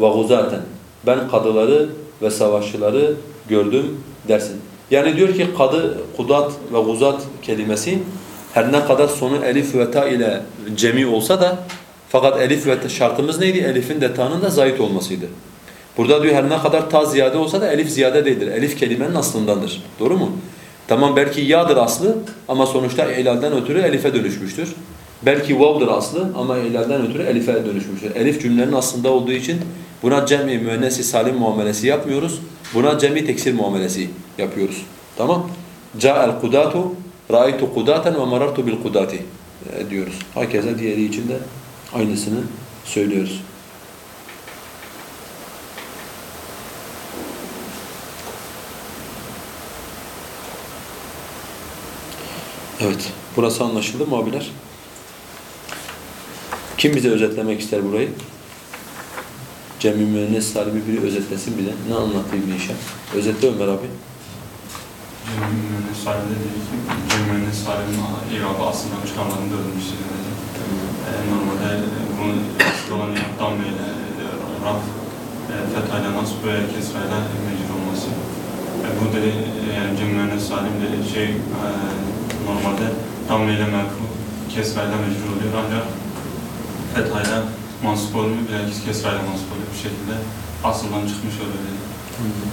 وَغُزَاتًا Ben kadıları ve savaşçıları gördüm dersin. Yani diyor ki kadı, kudat ve guzat kelimesi her ne kadar sonu elif ve ta ile cemi olsa da fakat elif ve ta şartımız neydi? Elifin de ta'nın da zayit olmasıydı. Burada diyor her ne kadar ta ziyade olsa da elif ziyade değildir. Elif kelimenin aslındandır. Doğru mu? Tamam belki ya'dır aslı ama sonuçta ilalden ötürü elife dönüşmüştür. Belki vav'dır aslı ama ilalden ötürü elife dönüşmüştür. Elif cümlenin aslında olduğu için buna cem'i müennesi salim muamelesi yapmıyoruz. Buna cem'i teksir muamelesi yapıyoruz. Tamam? Ca'el kudatu ra'aytu kudaten ve marartu bil kudati diyoruz. Hakeza diğeri için de aynısını söylüyoruz. Evet. Burası anlaşıldı mı abiler? Kim bize özetlemek ister burayı? Cem-i Müennes Salim'i biri özetlesin bize. Ne anlattı İbn-i Hişam? Özetle Ömer abi. Cem Mühendis Salim'de dedi ki, Cem Mühendis Salim'in irabı aslında çıkanların dördüncüsü dedi. E, normalde bunu asıl olan yaptan böyle raf, e, fethayla nasıl böyle kesrayla mecbur olması. E, bu dedi, yani Cem Mühendis Salim dedi şey, e, normalde tam ile merfu kesrayla mecbur oluyor ancak fethayla mansup olmuyor, bilakis kesrayla mansup oluyor bu şekilde asıldan çıkmış oluyor.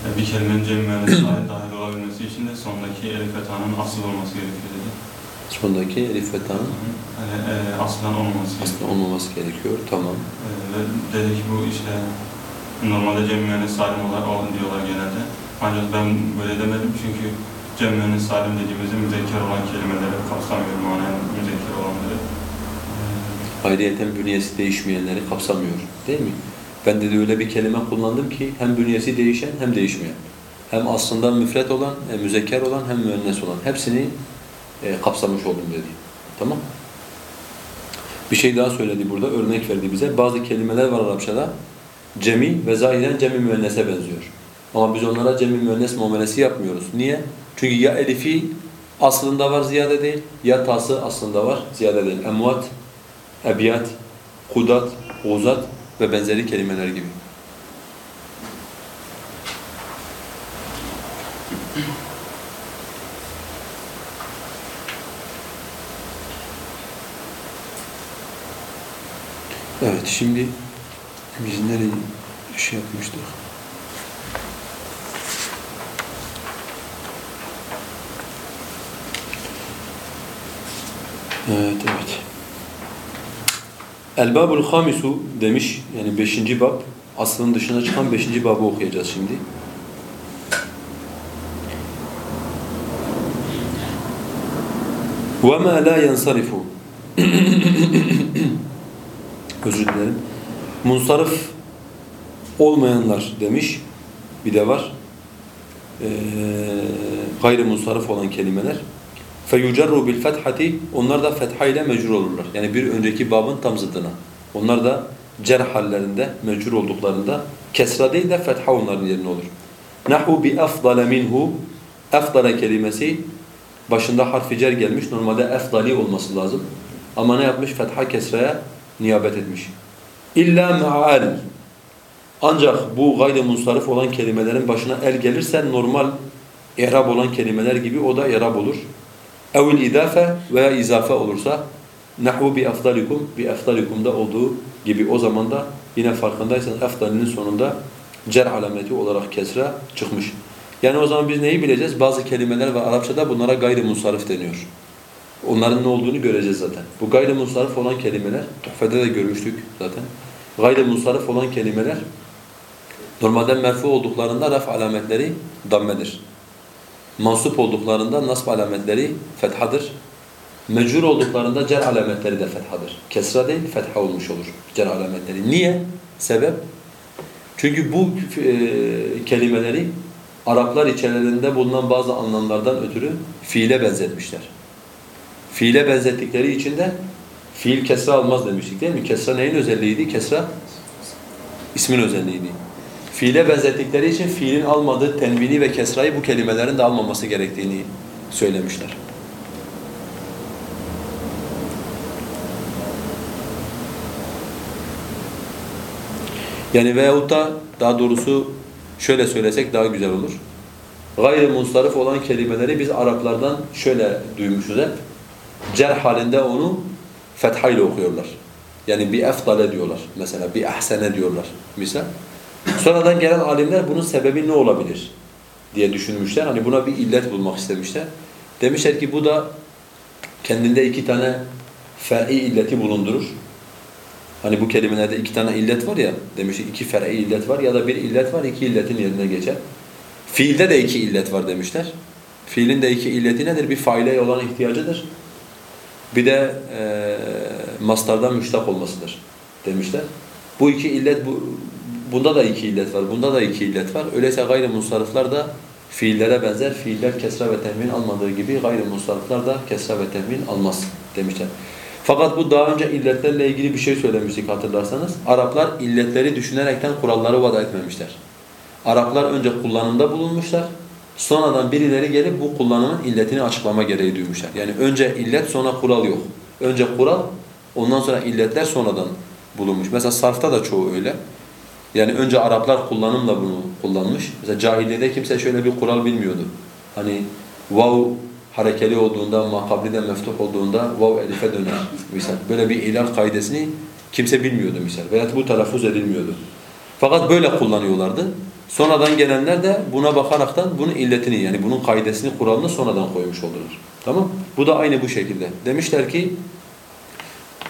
E, Bir kelimenin cem mühendisliğe dahil olabilmesi için de sondaki elif ve ta'nın asıl olması gerekiyor dedi. Sondaki elif ve ta'nın Yani, e, aslan olmaması aslında gerekiyor. olmaması gerekiyor. Tamam. E, dedi ki bu işte normalde cem mühendis salim olarak diyorlar genelde. Ancak ben böyle demedim çünkü cem mühendis salim dediğimizde müzekker olan kelimeleri kapsamıyor manen müzekker olanları. E, Ayrıyeten bünyesi değişmeyenleri kapsamıyor. Değil mi? Ben de öyle bir kelime kullandım ki hem bünyesi değişen hem değişmeyen. Hem aslında müfret olan, hem müzekker olan, hem müennes olan. Hepsini e, kapsamış oldum dedi. Tamam Bir şey daha söyledi burada, örnek verdi bize. Bazı kelimeler var Arapçada. Cemi ve zahiren cemi müennese benziyor. Ama biz onlara cemi müennes muamelesi yapmıyoruz. Niye? Çünkü ya elifi aslında var ziyade değil, ya tası aslında var ziyade değil. Emvat, ebiyat, kudat, uzat ve benzeri kelimeler gibi. Evet şimdi biz nereye şey yapmıştık? Evet evet. El babul hamisu demiş yani beşinci bab aslının dışına çıkan beşinci babı okuyacağız şimdi. وَمَا لَا يَنْصَرِفُ Özür dilerim. Munsarif olmayanlar demiş. Bir de var. Ee, gayri munsarif olan kelimeler. فَيُجَرُّ بِالْفَتْحَةِ Onlar da fetha ile mecrur olurlar. Yani bir önceki babın tam zıddına. Onlar da cer hallerinde, mecrur olduklarında kesra değil de fetha onların yerine olur. نَحُ بِأَفْضَلَ مِنْهُ Efdale kelimesi başında harfi cer gelmiş. Normalde efdali olması lazım. Ama ne yapmış? Fetha kesraya niyabet etmiş. İlla ma'al. Ancak bu gayri munsarif olan kelimelerin başına el gelirse normal i'rab olan kelimeler gibi o da i'rab olur. Evil idafe veya izafe olursa nahvu bi afdalikum bi afdalikum'da olduğu gibi o zaman da yine farkındaysanız efdalinin sonunda cer alameti olarak kesra çıkmış. Yani o zaman biz neyi bileceğiz? Bazı kelimeler ve Arapçada bunlara gayri munsarif deniyor. Onların ne olduğunu göreceğiz zaten. Bu gayri munsarif olan kelimeler, tuhfede de görmüştük zaten. Gayri munsarif olan kelimeler normalde merfu olduklarında raf alametleri dammedir. Mansup olduklarında nasb alametleri fethadır. Mecrur olduklarında cer alametleri de fethadır. Kesra değil, fetha olmuş olur cer alametleri. Niye? Sebep? Çünkü bu e, kelimeleri Araplar içerilerinde bulunan bazı anlamlardan ötürü fiile benzetmişler. Fiile benzettikleri için de fiil kesra almaz demiştik değil mi? Kesra neyin özelliğiydi? Kesra ismin özelliğiydi. Fiile benzettikleri için fiilin almadığı tenvini ve kesrayı bu kelimelerin de almaması gerektiğini söylemişler. Yani veyahut da daha doğrusu şöyle söylesek daha güzel olur. Gayri munsarif olan kelimeleri biz Araplardan şöyle duymuşuz hep. Cer halinde onu fethayla okuyorlar. Yani bir efdale diyorlar mesela, bir ahsene diyorlar misal. Sonradan gelen alimler bunun sebebi ne olabilir diye düşünmüşler. Hani buna bir illet bulmak istemişler. Demişler ki bu da kendinde iki tane fer'i illeti bulundurur. Hani bu kelimelerde iki tane illet var ya, demiş iki fer'i illet var ya da bir illet var iki illetin yerine geçer. Fiilde de iki illet var demişler. Fiilin de iki illeti nedir? Bir faile olan ihtiyacıdır. Bir de e, mastardan müştak olmasıdır demişler. Bu iki illet, bu, bunda da iki illet var, bunda da iki illet var. Öyleyse gayrimunsariflar da fiillere benzer. Fiiller kesra ve temmin almadığı gibi gayrimunsariflar da kesra ve temmin almaz demişler. Fakat bu daha önce illetlerle ilgili bir şey söylemiştik hatırlarsanız. Araplar illetleri düşünerekten kuralları vada etmemişler. Araplar önce kullanımda bulunmuşlar. Sonradan birileri gelip bu kullanımın illetini açıklama gereği duymuşlar. Yani önce illet sonra kural yok. Önce kural ondan sonra illetler sonradan bulunmuş. Mesela sarfta da çoğu öyle. Yani önce Araplar kullanımla bunu kullanmış. Mesela cahiliyede kimse şöyle bir kural bilmiyordu. Hani vav harekeli olduğunda, makabride meftuh olduğunda vav elife döner misal. Böyle bir ilal kaidesini kimse bilmiyordu misal. Veya bu telaffuz edilmiyordu. Fakat böyle kullanıyorlardı. Sonradan gelenler de buna bakaraktan bunun illetini yani bunun kaidesini, kuralını sonradan koymuş oldular. Tamam? Bu da aynı bu şekilde. Demişler ki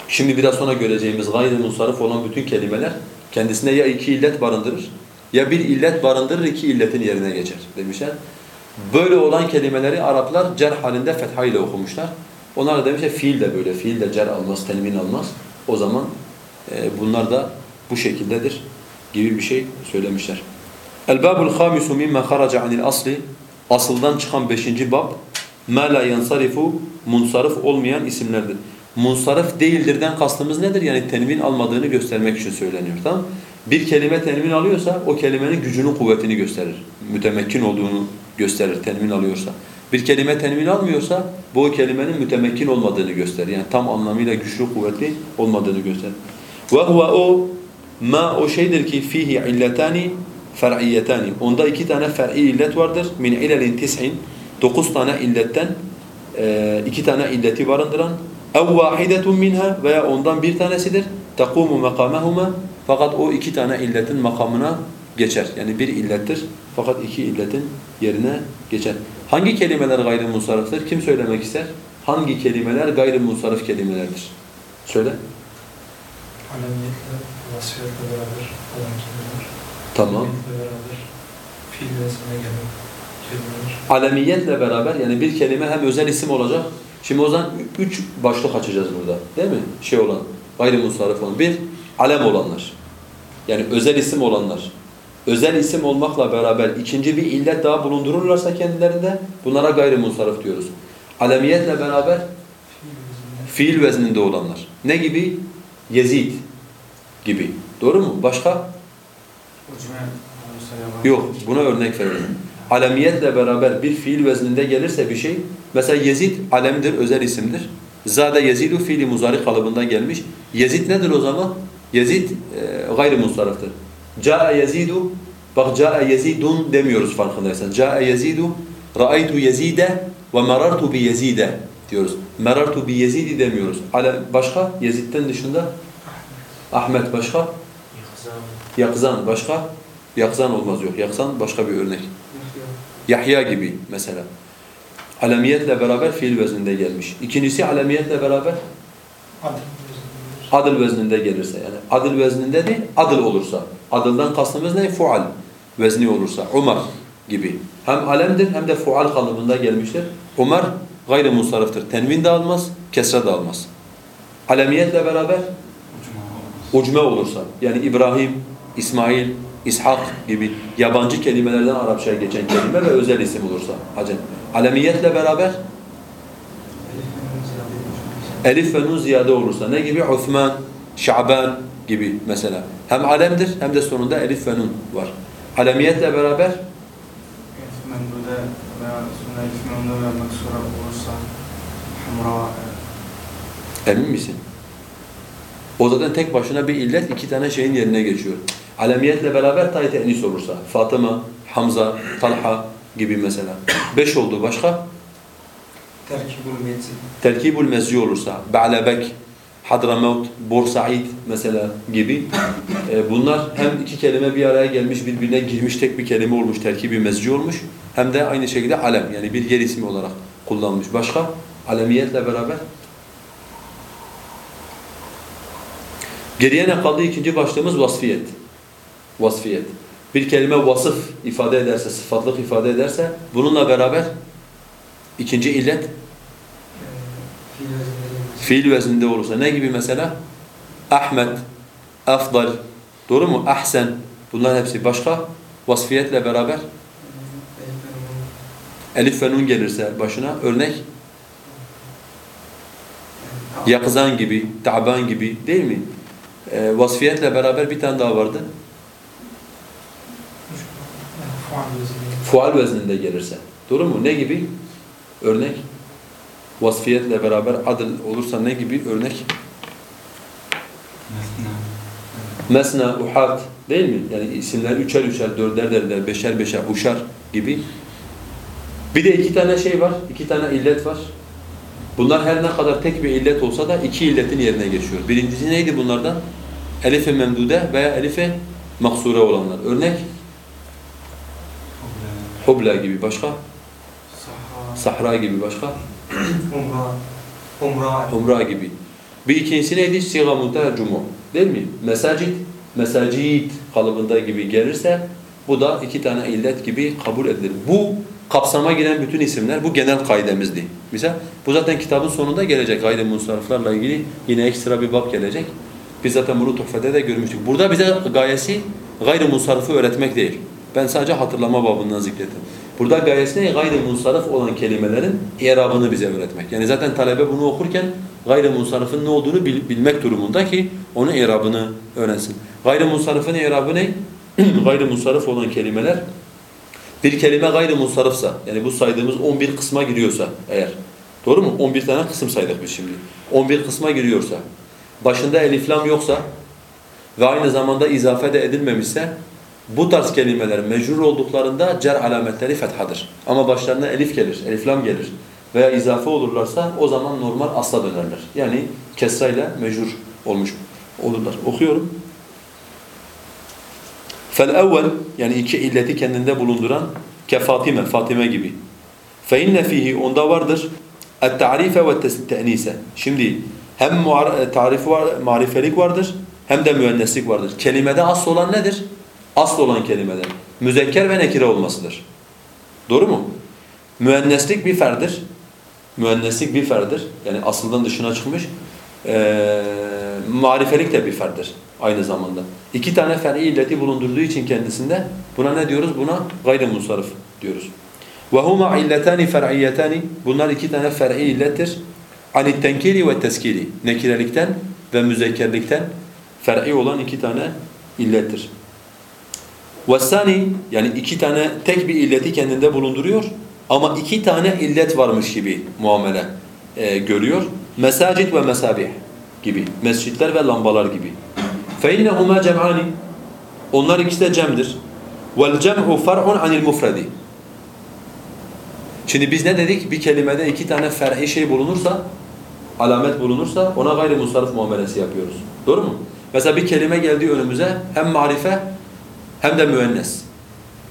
şimdi biraz sonra göreceğimiz gayri-munsarif olan bütün kelimeler kendisinde ya iki illet barındırır ya bir illet barındırır iki illetin yerine geçer demişler. Böyle olan kelimeleri Araplar cer halinde fetha ile okumuşlar. Onlar da demişler fiil de böyle. Fiil de cer almaz, tenvin almaz. O zaman e, bunlar da bu şekildedir gibi bir şey söylemişler. El-babul khamisu mimma kharaca anil asli Asıldan çıkan beşinci bab ma la yansarifu munsarif olmayan isimlerdir. Munsarif değildirden kastımız nedir? Yani tenvin almadığını göstermek için söyleniyor. Tamam? Bir kelime tenvin alıyorsa o kelimenin gücünü, kuvvetini gösterir. Mütemekkin olduğunu gösterir tenvin alıyorsa. Bir kelime tenvin almıyorsa bu kelimenin mütemekkin olmadığını gösterir. Yani tam anlamıyla güçlü, kuvvetli olmadığını gösterir. Ve huve o ma o şeydir ki fihi illetani fer'iyetani. Onda iki tane fer'i illet vardır. Min ilelin tis'in. Dokuz tane illetten iki tane illeti barındıran ev vahidetun minha veya ondan bir tanesidir. تَقُومُ مَقَامَهُمَا Fakat o iki tane illetin makamına geçer. Yani bir illettir fakat iki illetin yerine geçer. Hangi kelimeler gayrimusarrıftır? Kim söylemek ister? Hangi kelimeler gayrimusarrıf kelimelerdir? Söyle. Alemiyetle, vasfiyetle beraber olan kelimeler. Tamam. Alemiyetle beraber fiil vezine gelen kelimeler. Alemiyetle beraber yani bir kelime hem özel isim olacak. Şimdi o zaman üç başlık açacağız burada. Değil mi? Şey olan, gayrimusarrif olan. Bir, alem olanlar. Yani özel isim olanlar. Özel isim olmakla beraber ikinci bir illet daha bulundururlarsa kendilerinde bunlara gayrimusarrif diyoruz. Alemiyetle beraber Fiil vezninde olanlar. Ne gibi? Yezid gibi. Doğru mu? Başka? Yok. Buna örnek verelim. Alemiyetle beraber bir fiil vezninde gelirse bir şey, mesela Yezid alemdir, özel isimdir. Zade yezidu fiili muzari kalıbından gelmiş. Yezid nedir o zaman? Yezid e, gayrimusarraftır. Caa yezidu, bak caa yezidun demiyoruz farkındaysan. Caa yezidu, ra'aytu yezide ve marartu bi yezide diyoruz. Marartu bi yezidi demiyoruz. Başka? Yezid'den dışında? Ahmet başka? Yakzan başka? Yakzan olmaz yok. Yakzan başka bir örnek. Yahya gibi mesela. Alemiyetle beraber fiil vezninde gelmiş. İkincisi alemiyetle beraber adıl vezninde gelirse yani. Adıl vezninde değil, adıl olursa. Adıldan kastımız ne? Fual vezni olursa. Umar gibi. Hem alemdir hem de fual kalıbında gelmiştir. Umar gayri musarrıftır. Tenvin de almaz, kesre de almaz. Alemiyetle beraber ucme olursa yani İbrahim, İsmail, İshak gibi yabancı kelimelerden Arapçaya geçen kelime ve özel isim olursa hacen. Alemiyetle beraber Elif ve nun ziyade olursa ne gibi? Osman, Şaban gibi mesela. Hem alemdir hem de sonunda elif ve nun var. Alemiyetle beraber hamra emin misin? O zaten tek başına bir illet iki tane şeyin yerine geçiyor. Alemiyetle beraber tayt enis olursa Fatıma, Hamza, Talha gibi mesela. Beş oldu başka? terkibul metzi. Terkibul mezci olursa, Ba'lebek, Hadramavt, Borsaid mesela gibi. E, bunlar hem iki kelime bir araya gelmiş, birbirine girmiş tek bir kelime olmuş, terkibi mezci olmuş. Hem de aynı şekilde alem yani bir yer ismi olarak kullanılmış. Başka? Alemiyetle beraber. Geriye ne kaldı? İkinci başlığımız vasfiyet. Vasfiyet. Bir kelime vasıf ifade ederse, sıfatlık ifade ederse bununla beraber ikinci illet Fiil vezninde olursa ne gibi mesela? Ahmet, afdal, doğru mu? Ahsen. Bunlar hepsi başka. Vasfiyetle beraber Elif ve nun. gelirse başına örnek Yani, yakzan gibi, ta'ban gibi değil mi? Ee, vasfiyetle beraber bir tane daha vardı. Fual vezninde gelirse. Doğru mu? Ne gibi? Örnek. Vasfiyetle beraber adıl olursa ne gibi? Örnek. Mesne. Mesna, uhat değil mi? Yani isimler üçer üçer, dörder derler, beşer beşer, uşar gibi. Bir de iki tane şey var, iki tane illet var. Bunlar her ne kadar tek bir illet olsa da iki illetin yerine geçiyor. Birincisi neydi bunlardan? Elif-i memdude veya elif-i maksure olanlar. Örnek hubla gibi başka, Sahra. sahra gibi başka, Umra. Umra. umra gibi. Bir ikincisi neydi? Siga mutercumu. Değil mi? Mesacit, mesacit kalıbında gibi gelirse bu da iki tane illet gibi kabul edilir. Bu kapsama giren bütün isimler bu genel kaidemizdi. Mesela bu zaten kitabın sonunda gelecek gayrimunsariflarla ilgili yine ekstra bir bab gelecek. Biz zaten bunu tuhfede de görmüştük. Burada bize gayesi gayrimunsarifı öğretmek değil. Ben sadece hatırlama babından zikrettim. Burada gayesi ne? Gayrimunsarif olan kelimelerin i'rabını bize öğretmek. Yani zaten talebe bunu okurken gayrimunsarifin ne olduğunu bil- bilmek durumunda ki onun i'rabını öğrensin. Gayrimunsarifin i'rabı ne? Gayrimunsarif olan kelimeler bir kelime gayrimunsarifsa yani bu saydığımız 11 kısma giriyorsa eğer doğru mu? 11 tane kısım saydık biz şimdi. 11 kısma giriyorsa başında elif lam yoksa ve aynı zamanda izafe de edilmemişse bu tarz kelimeler mecrur olduklarında cer alametleri fethadır. Ama başlarına elif gelir, elif lam gelir veya izafe olurlarsa o zaman normal asla dönerler. Yani kesrayla mecrur olmuş olurlar. Okuyorum. فَالْاَوَّلْ yani iki illeti kendinde bulunduran ke Fatime, Fatime gibi. فَاِنَّ ف۪يهِ onda vardır التعريف والتأنيسe. Şimdi hem muar- tarif var, marifelik vardır hem de müenneslik vardır. Kelimede asıl olan nedir? Asıl olan kelimede. Müzekker ve nekire olmasıdır. Doğru mu? Müenneslik bir ferdir. Müenneslik bir ferdir. Yani asıldan dışına çıkmış. Ee, marifelik de bir ferdir aynı zamanda. İki tane fer'i illeti bulundurduğu için kendisinde buna ne diyoruz? Buna gayrimusarif diyoruz. وَهُمَا illetani fer'iyyetani Bunlar iki tane fer'i illettir. Anit tenkili ve teskili. Nekirelikten ve müzekkerlikten fer'i olan iki tane illettir. وَالثَّانِ yani iki tane tek bir illeti kendinde bulunduruyor ama iki tane illet varmış gibi muamele e, görüyor. Mesacit ve mesabih gibi. Mescitler ve lambalar gibi. فَاِنَّهُمَا جَمْعَانِ Onlar ikisi de cemdir. وَالْجَمْعُ فَرْعٌ عَنِ الْمُفْرَدِ Şimdi biz ne dedik? Bir kelimede iki tane fer'i şey bulunursa, alamet bulunursa ona gayrimusarif muamelesi yapıyoruz. Doğru mu? Mesela bir kelime geldi önümüze hem marife hem de müennes.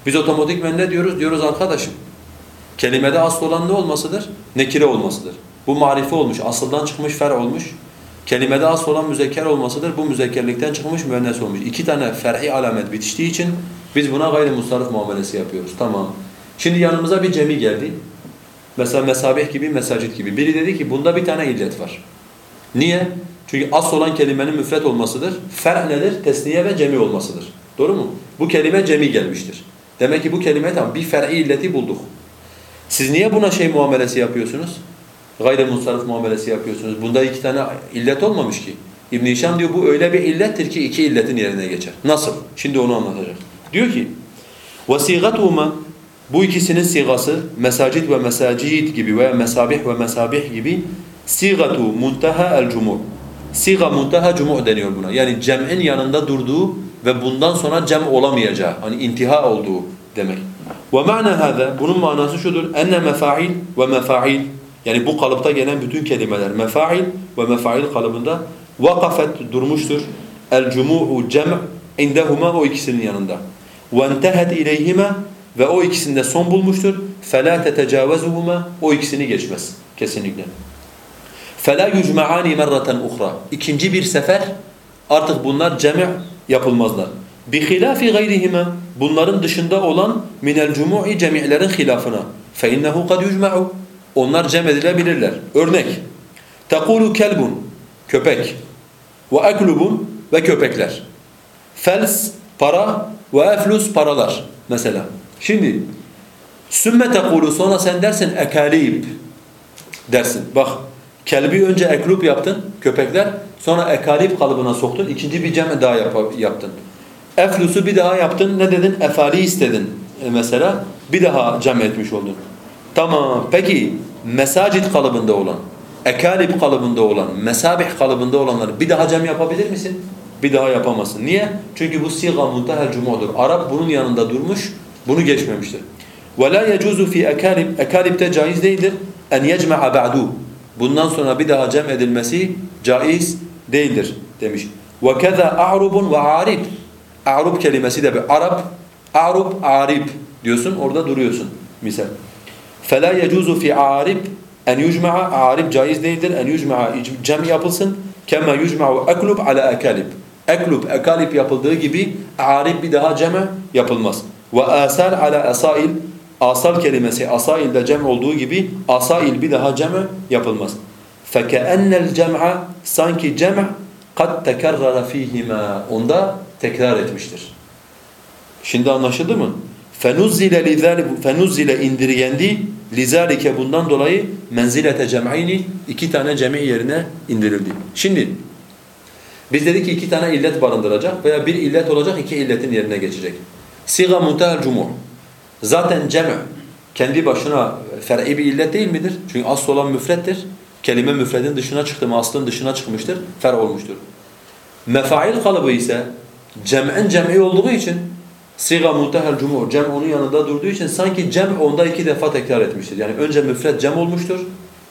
Biz otomatikmen ne diyoruz? Diyoruz arkadaşım. Kelimede asıl olan ne olmasıdır? Nekire olmasıdır. Bu marife olmuş, asıldan çıkmış fer olmuş. Kelimede asıl olan müzekker olmasıdır. Bu müzekkerlikten çıkmış müennes olmuş. İki tane fer'i alamet bitiştiği için biz buna gayrimusarif muamelesi yapıyoruz. Tamam. Şimdi yanımıza bir cemi geldi. Mesela mesabih gibi, mesacit gibi. Biri dedi ki bunda bir tane illet var. Niye? Çünkü asıl olan kelimenin müfret olmasıdır. Fer nedir? Tesniye ve cemi olmasıdır. Doğru mu? Bu kelime cemi gelmiştir. Demek ki bu kelime tam bir fer'i illeti bulduk. Siz niye buna şey muamelesi yapıyorsunuz? Gayrimunsarif muamelesi yapıyorsunuz. Bunda iki tane illet olmamış ki. İbn Hişam diyor bu öyle bir illettir ki iki illetin yerine geçer. Nasıl? Şimdi onu anlatacak. Diyor ki: "Vasigatuma bu ikisinin sigası mesacit ve mesacit gibi veya mesabih ve mesabih gibi sigatu muntaha el cumur. Siga muntaha cumur deniyor buna. Yani cem'in yanında durduğu ve bundan sonra cem olamayacağı, hani intiha olduğu demek. Ve mana hada bunun manası şudur. Enne mefail ve mefail yani bu kalıpta gelen bütün kelimeler mefail ve mefail kalıbında vakafet durmuştur. El cumu'u cem' indehuma o ikisinin yanında. Ve entehet ve o ikisinde son bulmuştur. Fela tetecavezuhuma o ikisini geçmez kesinlikle. Fela yucma'ani merraten uhra. İkinci bir sefer artık bunlar cem' yapılmazlar. Bihilafi gayrihima bunların dışında olan minel cumu'i cemi'lerin hilafına. Fe innehu kad yucma'u. Onlar cem edilebilirler. Örnek. Tekulu kelbun köpek ve eklubun ve köpekler. Fels para ve eflus paralar mesela. Şimdi sümme tekulu sonra sen dersin ekalib dersin. Bak kelbi önce eklub yaptın köpekler sonra ekalib kalıbına soktun ikinci bir cem daha yap yaptın. Eflusu bir daha yaptın ne dedin? Efali istedin e mesela bir daha cem etmiş oldun. Tamam peki mesacit kalıbında olan ekalib kalıbında olan mesabih kalıbında olanları bir daha cem yapabilir misin? Bir daha yapamazsın. Niye? Çünkü bu siga muntahel cumu'dur. Arap bunun yanında durmuş, bunu geçmemiştir. وَلَا يَجُوزُ فِي اَكَالِبْ Ekalipte caiz değildir. اَنْ يَجْمَعَ بَعْدُ Bundan sonra bir daha cem edilmesi caiz değildir demiş. وَكَذَا اَعْرُبٌ وَعَارِبٌ A'rub kelimesi de bir Arap, A'rub, Arib diyorsun, orada duruyorsun misal. فَلَا يَجُوزُ فِي عَارِبْ en yucma'a arif caiz değildir. En yucma'a cem yapılsın. Kema yucma'u eklub ala ekalib. Eklub, ekalib yapıldığı gibi arif bir daha ceme yapılmaz. Ve asal ala asail. Asal kelimesi asailde cem olduğu gibi asail bir daha ceme yapılmaz. فَكَأَنَّ الْجَمْعَ Sanki cem' قَدْ تَكَرَّرَ ف۪يهِمَا Onda tekrar etmiştir. Şimdi anlaşıldı mı? فَنُزِّلَ لِذَلِ فَنُزِّلَ indirgendi lizalike bundan dolayı menzilete cem'ini iki tane cemi yerine indirildi. Şimdi biz dedik ki iki tane illet barındıracak veya bir illet olacak iki illetin yerine geçecek. Siga muntahel cumuh. Zaten cem' kendi başına fer'i bir illet değil midir? Çünkü asıl olan müfrettir. Kelime müfredin dışına çıktı mı aslın dışına çıkmıştır, fer olmuştur. Mefail kalıbı ise cem'in cem'i olduğu için Siga muntahel cumhur. Cem onun yanında durduğu için sanki cem onda iki defa tekrar etmiştir. Yani önce müfret cem olmuştur.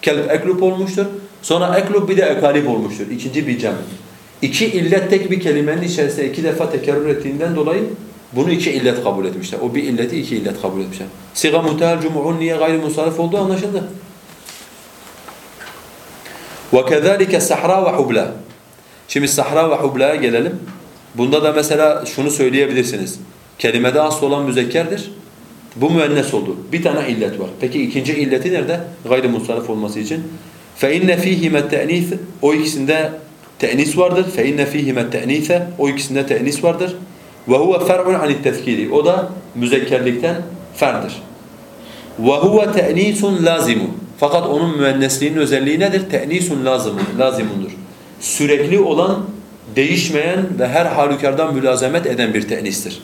Kelb eklub olmuştur. Sonra eklub bir de ekalib olmuştur. İkinci bir cem. İki illet tek bir kelimenin içerisinde iki defa tekerrür ettiğinden dolayı bunu iki illet kabul etmişler. O bir illeti iki illet kabul etmişler. Siga muntehel cumu'un niye gayri musarif olduğu anlaşıldı. وَكَذَٰلِكَ سَحْرَى وَحُبْلَى Şimdi sahra ve hubla'ya gelelim. Bunda da mesela şunu söyleyebilirsiniz. Kelimede asıl olan müzekkerdir. Bu müennes oldu. Bir tane illet var. Peki ikinci illeti nerede? Gayri musarif olması için. فَاِنَّ ف۪يهِمَ التَّأْنِيثِ O ikisinde te'nis vardır. فَاِنَّ ف۪يهِمَ التَّأْنِيثَ O ikisinde te'nis vardır. وَهُوَ فَرْعٌ عَنِ التَّذْكِيرِ O da müzekkerlikten ferdir. وَهُوَ تَأْنِيسٌ لَازِمٌ Fakat onun müennesliğinin özelliği nedir? Te'nisun lazım, lazimundur. Sürekli olan, değişmeyen ve her halükardan mülazemet eden bir te'nistir.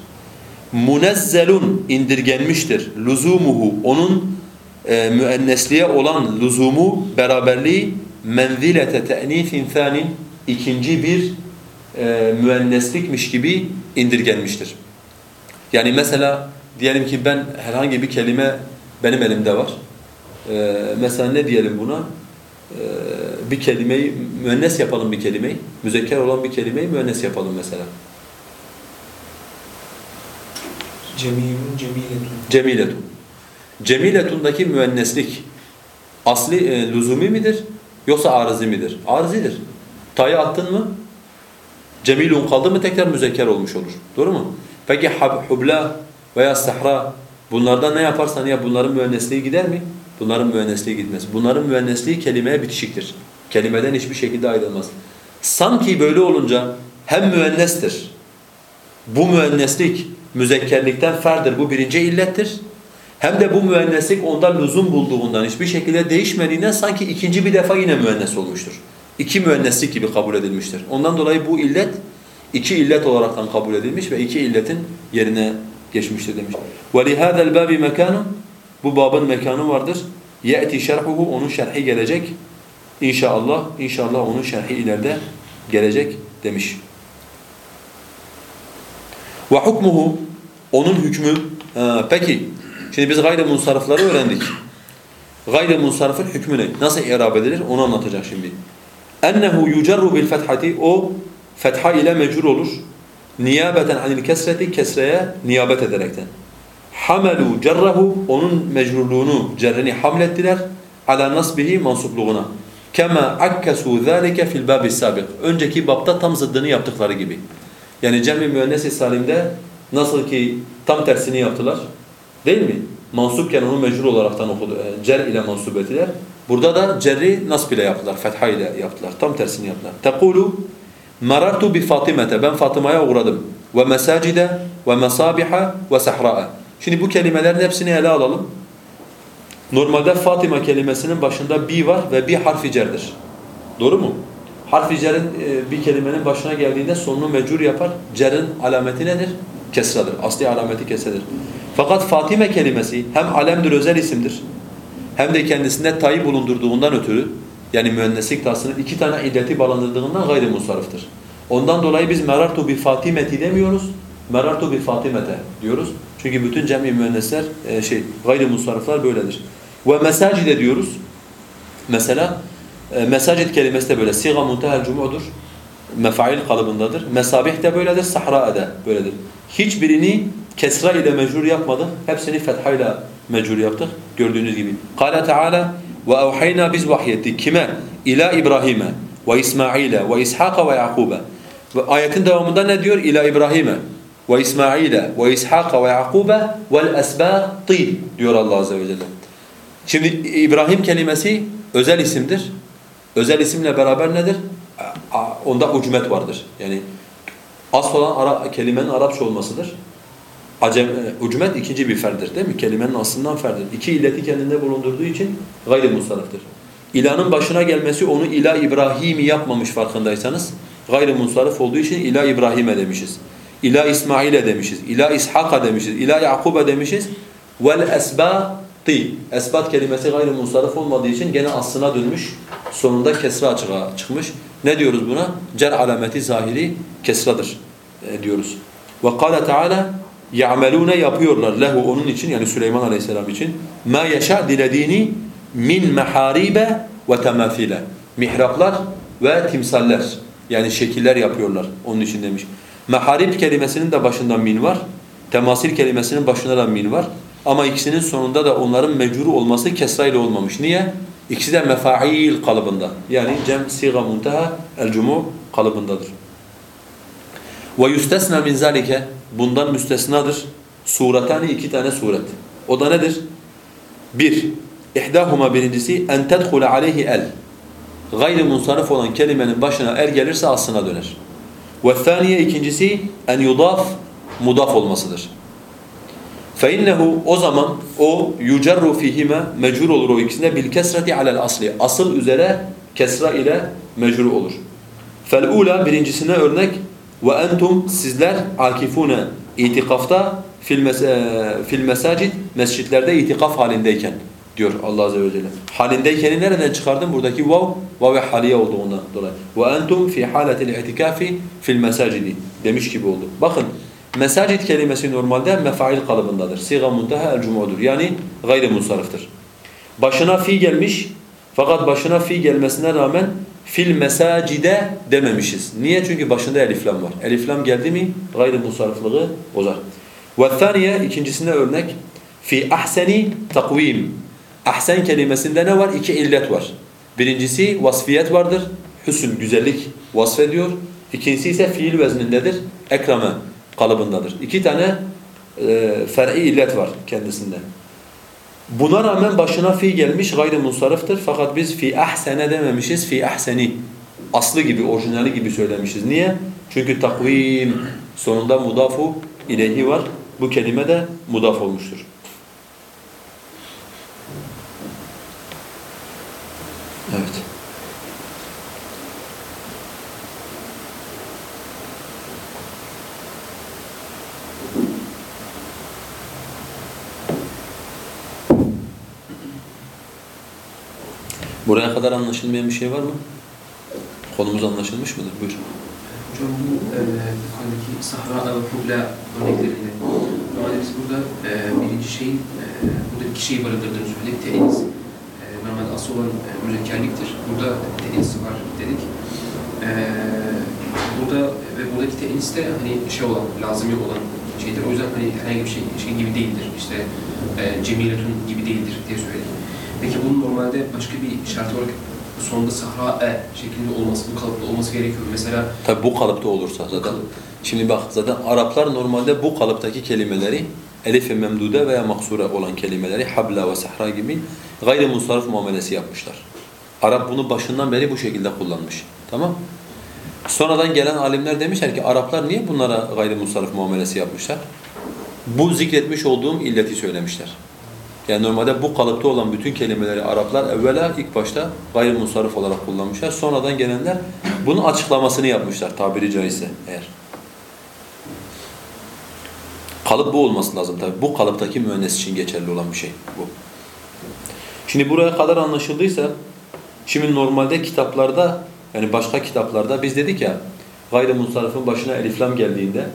Munezzelun indirgenmiştir. Luzumuhu onun e, müennesliğe olan luzumu, beraberliği menzilete te'nisin thanin ikinci bir e, müenneslikmiş gibi indirgenmiştir. Yani mesela diyelim ki ben herhangi bir kelime benim elimde var. Ee, mesela ne diyelim buna? Ee, bir kelimeyi müennes yapalım bir kelimeyi. Müzekker olan bir kelimeyi müennes yapalım mesela. Cemilun cemiletun. Cemiletun. Cemiletun'daki müenneslik asli e, lüzumi midir yoksa arızi midir? Arızidir. Ta'yı attın mı cemilun kaldı mı tekrar müzekker olmuş olur. Doğru mu? Peki hubla veya sahra bunlardan ne yaparsan ya bunların müennesliği gider mi? Bunların müennesliği gitmez. Bunların müennesliği kelimeye bitişiktir. Kelimeden hiçbir şekilde ayrılmaz. Sanki böyle olunca hem müennestir. Bu müenneslik müzekkerlikten ferdir. Bu birinci illettir. Hem de bu müenneslik onda lüzum bulduğundan hiçbir şekilde değişmediğinden sanki ikinci bir defa yine müennes olmuştur İki müenneslik gibi kabul edilmiştir. Ondan dolayı bu illet iki illet olaraktan kabul edilmiş ve iki illetin yerine geçmiştir demiş. وَلِهَذَا الْبَابِ مَكَانٌ Bu babın mekanı vardır. يَأْتِ شَرْحُهُ Onun şerhi gelecek. İnşallah, inşallah onun şerhi ileride gelecek demiş. وَحُكْمُهُ Onun hükmü. Ha, peki, şimdi biz gayri-munsarifları öğrendik. Gayri-munsarifin hükmü ne? Nasıl i'rab edilir? Onu anlatacak şimdi. ennehu yucerru bil fethati o fetha ile mecrur olur. Niyabeten anil kesreti kesreye niyabet ederekten. Hamelu cerrahu onun mecrurluğunu cerrini hamlettiler ala nasbihi mansupluğuna. Kema akkasu zalike fil babi sabik. Önceki babta tam zıddını yaptıkları gibi. Yani cem-i müennes salimde nasıl ki tam tersini yaptılar. Değil mi? Mansupken onu mecrur olaraktan okudu. E, cer ile mansup ettiler. Burada da cerri nasb ile yaptılar. Fetha ile yaptılar. Tam tersini yaptılar. Tekulu Marartu bi Fatimete. Ben Fatıma'ya uğradım. Ve mesacide ve mesabiha ve sahra'a. Şimdi bu kelimelerin hepsini ele alalım. Normalde Fatima kelimesinin başında bi var ve bi harfi cerdir. Doğru mu? Harfi cerin e, bir kelimenin başına geldiğinde sonunu mecur yapar. Cerin alameti nedir? Kesradır. Asli alameti kesredir. Fakat Fatime kelimesi hem alemdir, özel isimdir. Hem de kendisinde tayi bulundurduğundan ötürü yani müenneslik tasının iki tane illeti bağlandırdığından gayrimusarıftır. Ondan dolayı biz merartu bi fatimeti demiyoruz. Merartu bi fatimete diyoruz. Çünkü bütün cem'i müennesler e, şey gayrimusarıflar böyledir. Ve mesacide diyoruz. Mesela e, mesacid kelimesi de böyle. Siga muntehel cumu'dur. Mefail kalıbındadır. Mesabih de böyledir. Sahra da böyledir. Hiçbirini kesra ile mecrur yapmadık. Hepsini fetha ile mecrur yaptık. Gördüğünüz gibi. Kâle Teala ve evhayna biz vahyettik. Kime? İla İbrahim'e ve İsmail'e ve İshak'a ve Yakub'a. Ve ayetin devamında ne diyor? İla İbrahim'e ve İsmail'e ve İshak'a ve Yakub'a vel esbâti diyor Allah Azze ve Celle. Şimdi İbrahim kelimesi özel isimdir. Özel isimle beraber nedir? Onda ucmet vardır. Yani asıl olan kelimenin Arapça olmasıdır. Acem, ucmet ikinci bir ferdir değil mi? Kelimenin aslından ferdir. İki illeti kendinde bulundurduğu için gayrimusarıftır. İla'nın başına gelmesi onu ila İbrahim'i yapmamış farkındaysanız gayrimusarif olduğu için ila İbrahim'e demişiz. İla İsmail'e demişiz. İla İshak'a demişiz. İla Yakub'a demişiz. Vel esbati. Esbat kelimesi gayrimusarif olmadığı için gene aslına dönmüş. Sonunda kesra açığa çıkmış. Ne diyoruz buna? Cer alameti zahiri kesradır e, diyoruz. Ve kâle Teala يَعْمَلُونَ yapıyorlar lehu onun için yani Süleyman Aleyhisselam için ma yeşâ dilediğini min meharibe ve temâfile mihraplar ve timsaller Yani şekiller yapıyorlar. Onun için demiş. Meharip kelimesinin de başında min var. Temasil kelimesinin başında da min var. Ama ikisinin sonunda da onların mecrur olması kesra ile olmamış. Niye? İkisi de mefail kalıbında. Yani cem, siga, munteha, el-cumu kalıbındadır. Ve yustesna min zalike bundan müstesnadır. Suretani iki tane suret. O da nedir? Bir, ihdahuma birincisi en tedhule aleyhi el. Gayri munsarif olan kelimenin başına el gelirse aslına döner. Ve thaniye ikincisi en yudaf mudaf olmasıdır. فَاِنَّهُ o zaman o yucarru fihime mecrur olur o ikisinde bil kesreti alel asli. Asıl üzere kesra ile mecrur olur. Fel-ula birincisine örnek ve entum sizler akifune itikafta fil, mes fil mesacid mescitlerde itikaf halindeyken diyor Allah azze ve celle. Halindeyken'i nereden çıkardım? Buradaki vav vav ve haliye olduğundan dolayı. Ve entum fi haletil itikafi fil mesacidi demiş gibi oldu. Bakın mesacid kelimesi normalde mefail kalıbındadır. Siga muntaha el cumu'dur. Yani gayri munsarıftır. Başına fi gelmiş fakat başına fi gelmesine rağmen fil mesacide dememişiz. Niye? Çünkü başında eliflam var. Eliflam geldi mi gayri munsarıflığı bozar. Thaniye ikincisine örnek fi ahseni takvim. Ahsen kelimesinde ne var? İki illet var. Birincisi vasfiyet vardır. Hüsn, güzellik vasfediyor. İkincisi ise fiil veznindedir. Ekrame kalıbındadır. İki tane e, fer'i illet var kendisinde. Buna rağmen başına fi gelmiş gayri munsarıftır. Fakat biz fi ahsene dememişiz, fi ahseni. Aslı gibi, orijinali gibi söylemişiz. Niye? Çünkü takvim sonunda mudafu ileyhi var. Bu kelime de mudaf olmuştur. Evet. Buraya kadar anlaşılmayan bir şey var mı? Konumuz anlaşılmış mıdır? Buyur. Hocam bu e, yukarıdaki Sahra ve Hubla örnekleriyle normalde biz burada e, birinci şeyin e, burada iki şeyi barındırdığını söyledik. Tenis. E, normalde asıl olan e, müzekkerliktir. Burada tenis var dedik. E, burada ve buradaki tenis de hani şey olan, lazımi olan şeydir. O yüzden hani herhangi bir şey, şey gibi değildir. İşte e, cemiletun gibi değildir diye söyledik. Peki bunun normalde başka bir şart olarak sonunda Sahra e şeklinde olması, bu kalıpta olması gerekiyor. Mesela Tabi bu kalıpta olursa zaten. kalıp. Şimdi bak zaten Araplar normalde bu kalıptaki kelimeleri elif-i memdude veya maksure olan kelimeleri habla ve sahra gibi gayri munsarif muamelesi yapmışlar. Arap bunu başından beri bu şekilde kullanmış. Tamam? Sonradan gelen alimler demişler ki Araplar niye bunlara gayri munsarif muamelesi yapmışlar? Bu zikretmiş olduğum illeti söylemişler. Yani normalde bu kalıpta olan bütün kelimeleri Araplar evvela ilk başta gayrimusarrif olarak kullanmışlar. Sonradan gelenler bunun açıklamasını yapmışlar tabiri caizse eğer. Kalıp bu olması lazım tabi. Bu kalıptaki müennes için geçerli olan bir şey bu. Şimdi buraya kadar anlaşıldıysa şimdi normalde kitaplarda yani başka kitaplarda biz dedik ya gayrimusarrifin başına eliflam geldiğinde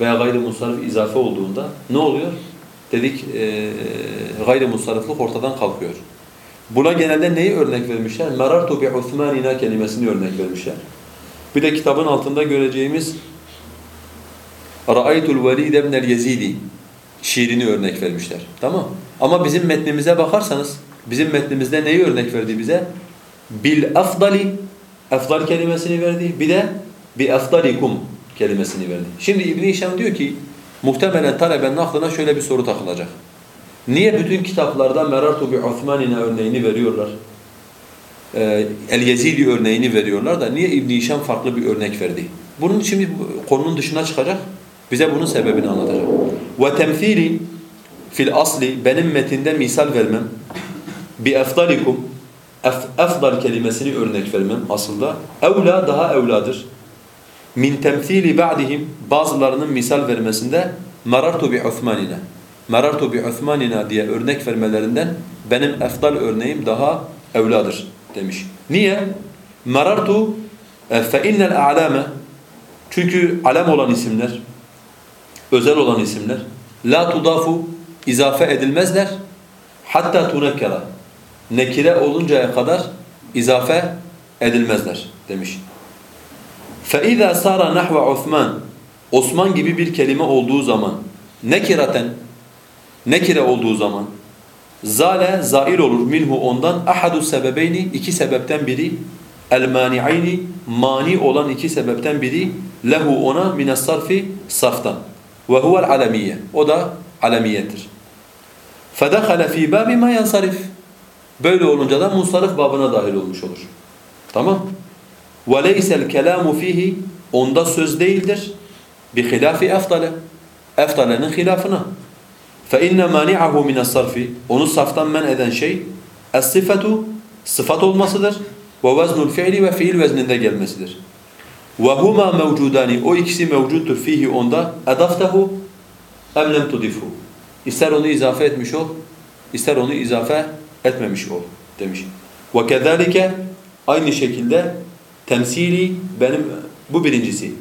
veya gayrimusarrif izafe olduğunda ne oluyor? Dedik e, gayrimusarriflik ortadan kalkıyor. Buna genelde neyi örnek vermişler? Merartu bi Uthmanina kelimesini örnek vermişler. Bir de kitabın altında göreceğimiz Ra'aytul Velid ibn el-Yezidi şiirini örnek vermişler. Tamam? Ama bizim metnimize bakarsanız bizim metnimizde neyi örnek verdi bize? Bil afdali afdal kelimesini verdi. Bir de bi afdalikum kelimesini verdi. Şimdi İbn Hişam diyor ki Muhtemelen talebenin aklına şöyle bir soru takılacak. Niye bütün kitaplarda Merartu bi Uthmanina örneğini veriyorlar? Ee, El-Yezidi örneğini veriyorlar da niye İbn Hişam farklı bir örnek verdi? Bunun için konunun dışına çıkacak. Bize bunun sebebini anlatacak. Ve temsili fil asli benim metinde misal vermem bi efdalikum efdal kelimesini örnek vermem aslında evla daha evladır min temsili ba'dihim bazılarının misal vermesinde marartu bi Uthmanina. Marartu bi Uthmanina diye örnek vermelerinden benim efdal örneğim daha evladır demiş. Niye? Marartu e, fe innel a'lame çünkü alem olan isimler özel olan isimler la tudafu izafe edilmezler hatta tunekkara nekire oluncaya kadar izafe edilmezler demiş. فَاِذَا سَارَ نَحْوَ Osman Osman gibi bir kelime olduğu zaman nekiraten nekire olduğu zaman zale zail olur minhu ondan ahadu sebebeyni iki sebepten biri el mani'ayni mani olan iki sebepten biri lehu ona mines sarfi sarftan ve huvel alamiye o da alamiyettir. فَدَخَلَ ف۪ي بَابِ مَا يَنْصَرِفْ Böyle olunca da munsarif babına dahil olmuş olur. Tamam. وَلَيْسَ الْكَلَامُ ف۪يهِ Onda söz değildir. بِخِلَافِ اَفْضَلَ Eftale'nin hilafına. فَاِنَّ مَانِعَهُ مِنَ الصَّرْفِ Onu saftan men eden şey es-sıfatu sıfat olmasıdır. وَوَزْنُ الْفِعْلِ ve fiil vezninde gelmesidir. وَهُمَا مَوْجُودَانِ O ikisi mevcuttur fihi onda. اَدَفْتَهُ اَمْ لَمْ تُضِفُهُ İster onu izafe etmiş ol, ister onu izafe etmemiş ol demiş. وَكَذَٰلِكَ Aynı şekilde temsili benim bu birincisi.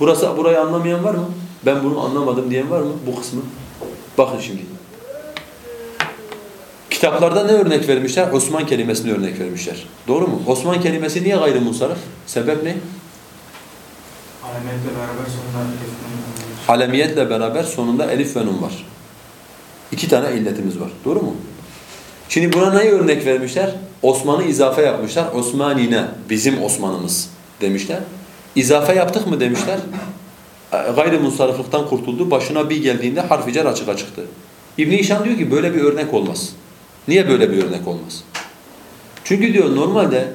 Burası burayı anlamayan var mı? Ben bunu anlamadım diyen var mı bu kısmı? Bakın şimdi. Kitaplarda ne örnek vermişler? Osman kelimesini örnek vermişler. Doğru mu? Osman kelimesi niye gayrimunsarif? Sebep ne? Alametle beraber sonunda elif nun olmuş. Alemiyetle beraber sonunda elif ve nun var. İki tane illetimiz var. Doğru mu? Şimdi buna neyi örnek vermişler? Osman'ı izafe yapmışlar. Osmanine, bizim Osman'ımız demişler. İzafe yaptık mı demişler. Gayrimunsariflikten kurtuldu. Başına bir geldiğinde harfi cer açığa çıktı. İbn İşan diyor ki böyle bir örnek olmaz. Niye böyle bir örnek olmaz? Çünkü diyor normalde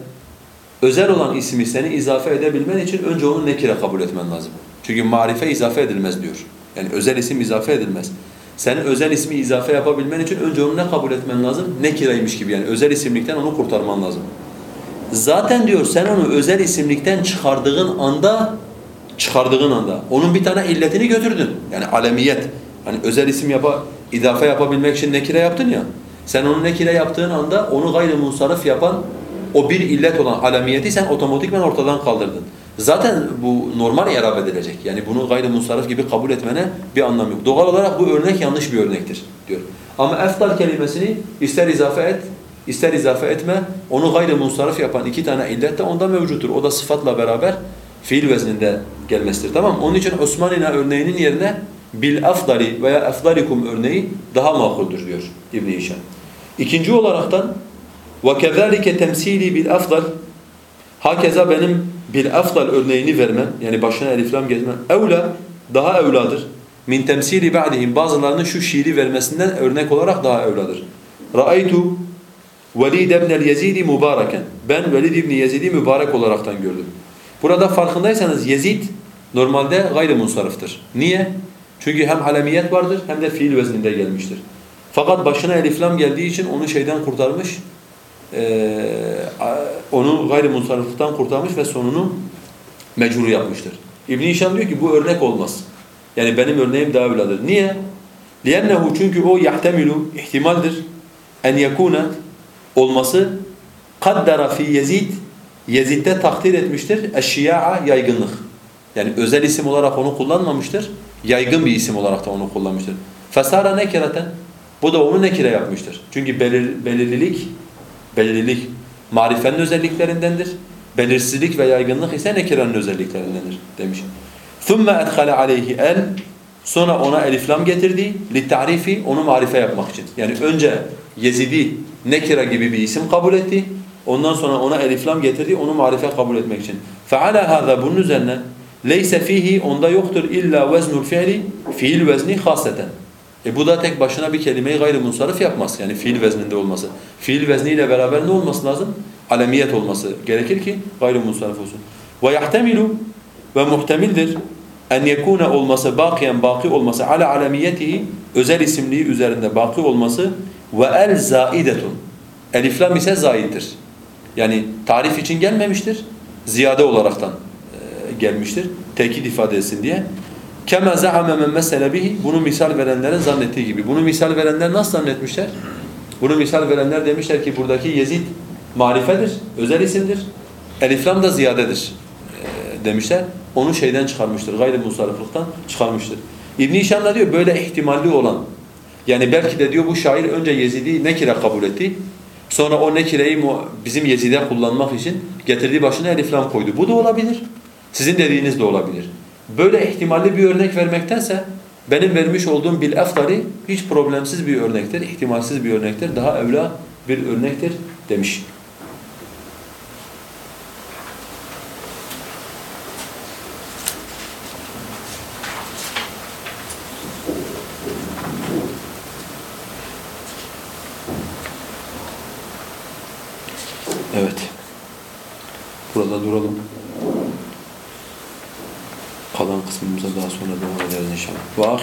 özel olan ismi seni izafe edebilmen için önce onu nekire kabul etmen lazım. Çünkü marife izafe edilmez diyor. Yani özel isim izafe edilmez. Senin özel ismi izafe yapabilmen için önce onu ne kabul etmen lazım? Nekireymiş gibi yani özel isimlikten onu kurtarman lazım. Zaten diyor sen onu özel isimlikten çıkardığın anda çıkardığın anda onun bir tane illetini götürdün. Yani alemiyet. Hani özel isim yapa, idafe yapabilmek için nekire yaptın ya. Sen onu nekire yaptığın anda onu gayrimunsarif yapan o bir illet olan alemiyeti sen otomatikman ortadan kaldırdın. Zaten bu normal irab edilecek. Yani bunu gayrimunsarif gibi kabul etmene bir anlam yok. Doğal olarak bu örnek yanlış bir örnektir diyor. Ama efdal kelimesini ister izafe et, ister izafe etme, onu gayrimunsarif yapan iki tane illet de onda mevcuttur. O da sıfatla beraber fiil vezninde gelmesidir. Tamam Onun için Osmanina örneğinin yerine bil afdali veya afdalikum örneği daha makuldür diyor İbn Hişam. İkinci olaraktan ve kezalike temsili bil afdal hakeza benim bil afdal örneğini vermem yani başına elif lam gezmem evla daha evladır. Min temsili ba'dihim bazılarının şu şiiri vermesinden örnek olarak daha evladır. Ra'aytu Velid ibn el-Yezid mübareken. Ben Velid ibn Yezid'i mübarek olaraktan gördüm. Burada farkındaysanız Yezid normalde gayrimunsarıftır. Niye? Çünkü hem alemiyet vardır hem de fiil vezninde gelmiştir. Fakat başına elif lam geldiği için onu şeyden kurtarmış, ee, onu gayrimunsarıflıktan kurtarmış ve sonunu mecbur yapmıştır. İbn Hişam diyor ki bu örnek olmaz. Yani benim örneğim daha evladır. Niye? لِيَنَّهُ çünkü o yahtemilu ihtimaldir. En yekuna olması kaddara fi Yezid Yezid'de takdir etmiştir eşşiya'a yaygınlık. Yani özel isim olarak onu kullanmamıştır. Yaygın bir isim olarak da onu kullanmıştır. Fesara nekireten bu da onu nekire yapmıştır. Çünkü belir, belirlilik belirlilik marifenin özelliklerindendir. Belirsizlik ve yaygınlık ise nekirenin özelliklerindendir demiş. ثُمَّ اَدْخَلَ عَلَيْهِ el Sonra ona elif lam getirdi. لِتَعْرِفِ Onu marife yapmak için. Yani önce Yezidi nekira gibi bir isim kabul etti. Ondan sonra ona elif lam getirdi. Onu marife kabul etmek için. فَعَلَى هَذَا Bunun üzerine leyse fihi onda yoktur illa veznul fiili fiil vezni haseten. E bu da tek başına bir kelimeyi gayrimunsarif yapmaz. Yani fiil vezninde olması. Fiil vezniyle beraber ne olması lazım? Alemiyet olması gerekir ki gayrimunsarif olsun. Ve yahtemilu ve muhtemildir en yekune olması, bakiyen baki olması ala alemiyetihi özel isimliği üzerinde baki olması ve el zaidetun. Elif lam ise zaittir. Yani tarif için gelmemiştir. Ziyade olaraktan e, gelmiştir. Tekit ifade diye. Kema za'ame men mesele bihi bunu misal verenlerin zannettiği gibi. Bunu misal verenler nasıl zannetmişler? Bunu misal verenler demişler ki buradaki Yezid marifedir, özel isimdir. Elif lam da ziyadedir demişler. Onu şeyden çıkarmıştır, gayrimusariflikten çıkarmıştır. İbn Hişam da diyor böyle ihtimalli olan yani belki de diyor bu şair önce Yezid'i nekire kabul etti. Sonra o nekireyi bizim Yezid'e kullanmak için getirdiği başına elif lam koydu. Bu da olabilir. Sizin dediğiniz de olabilir. Böyle ihtimalli bir örnek vermektense benim vermiş olduğum bil eftari hiç problemsiz bir örnektir, ihtimalsiz bir örnektir, daha evla bir örnektir demiş. Evet. Burada duralım. Kalan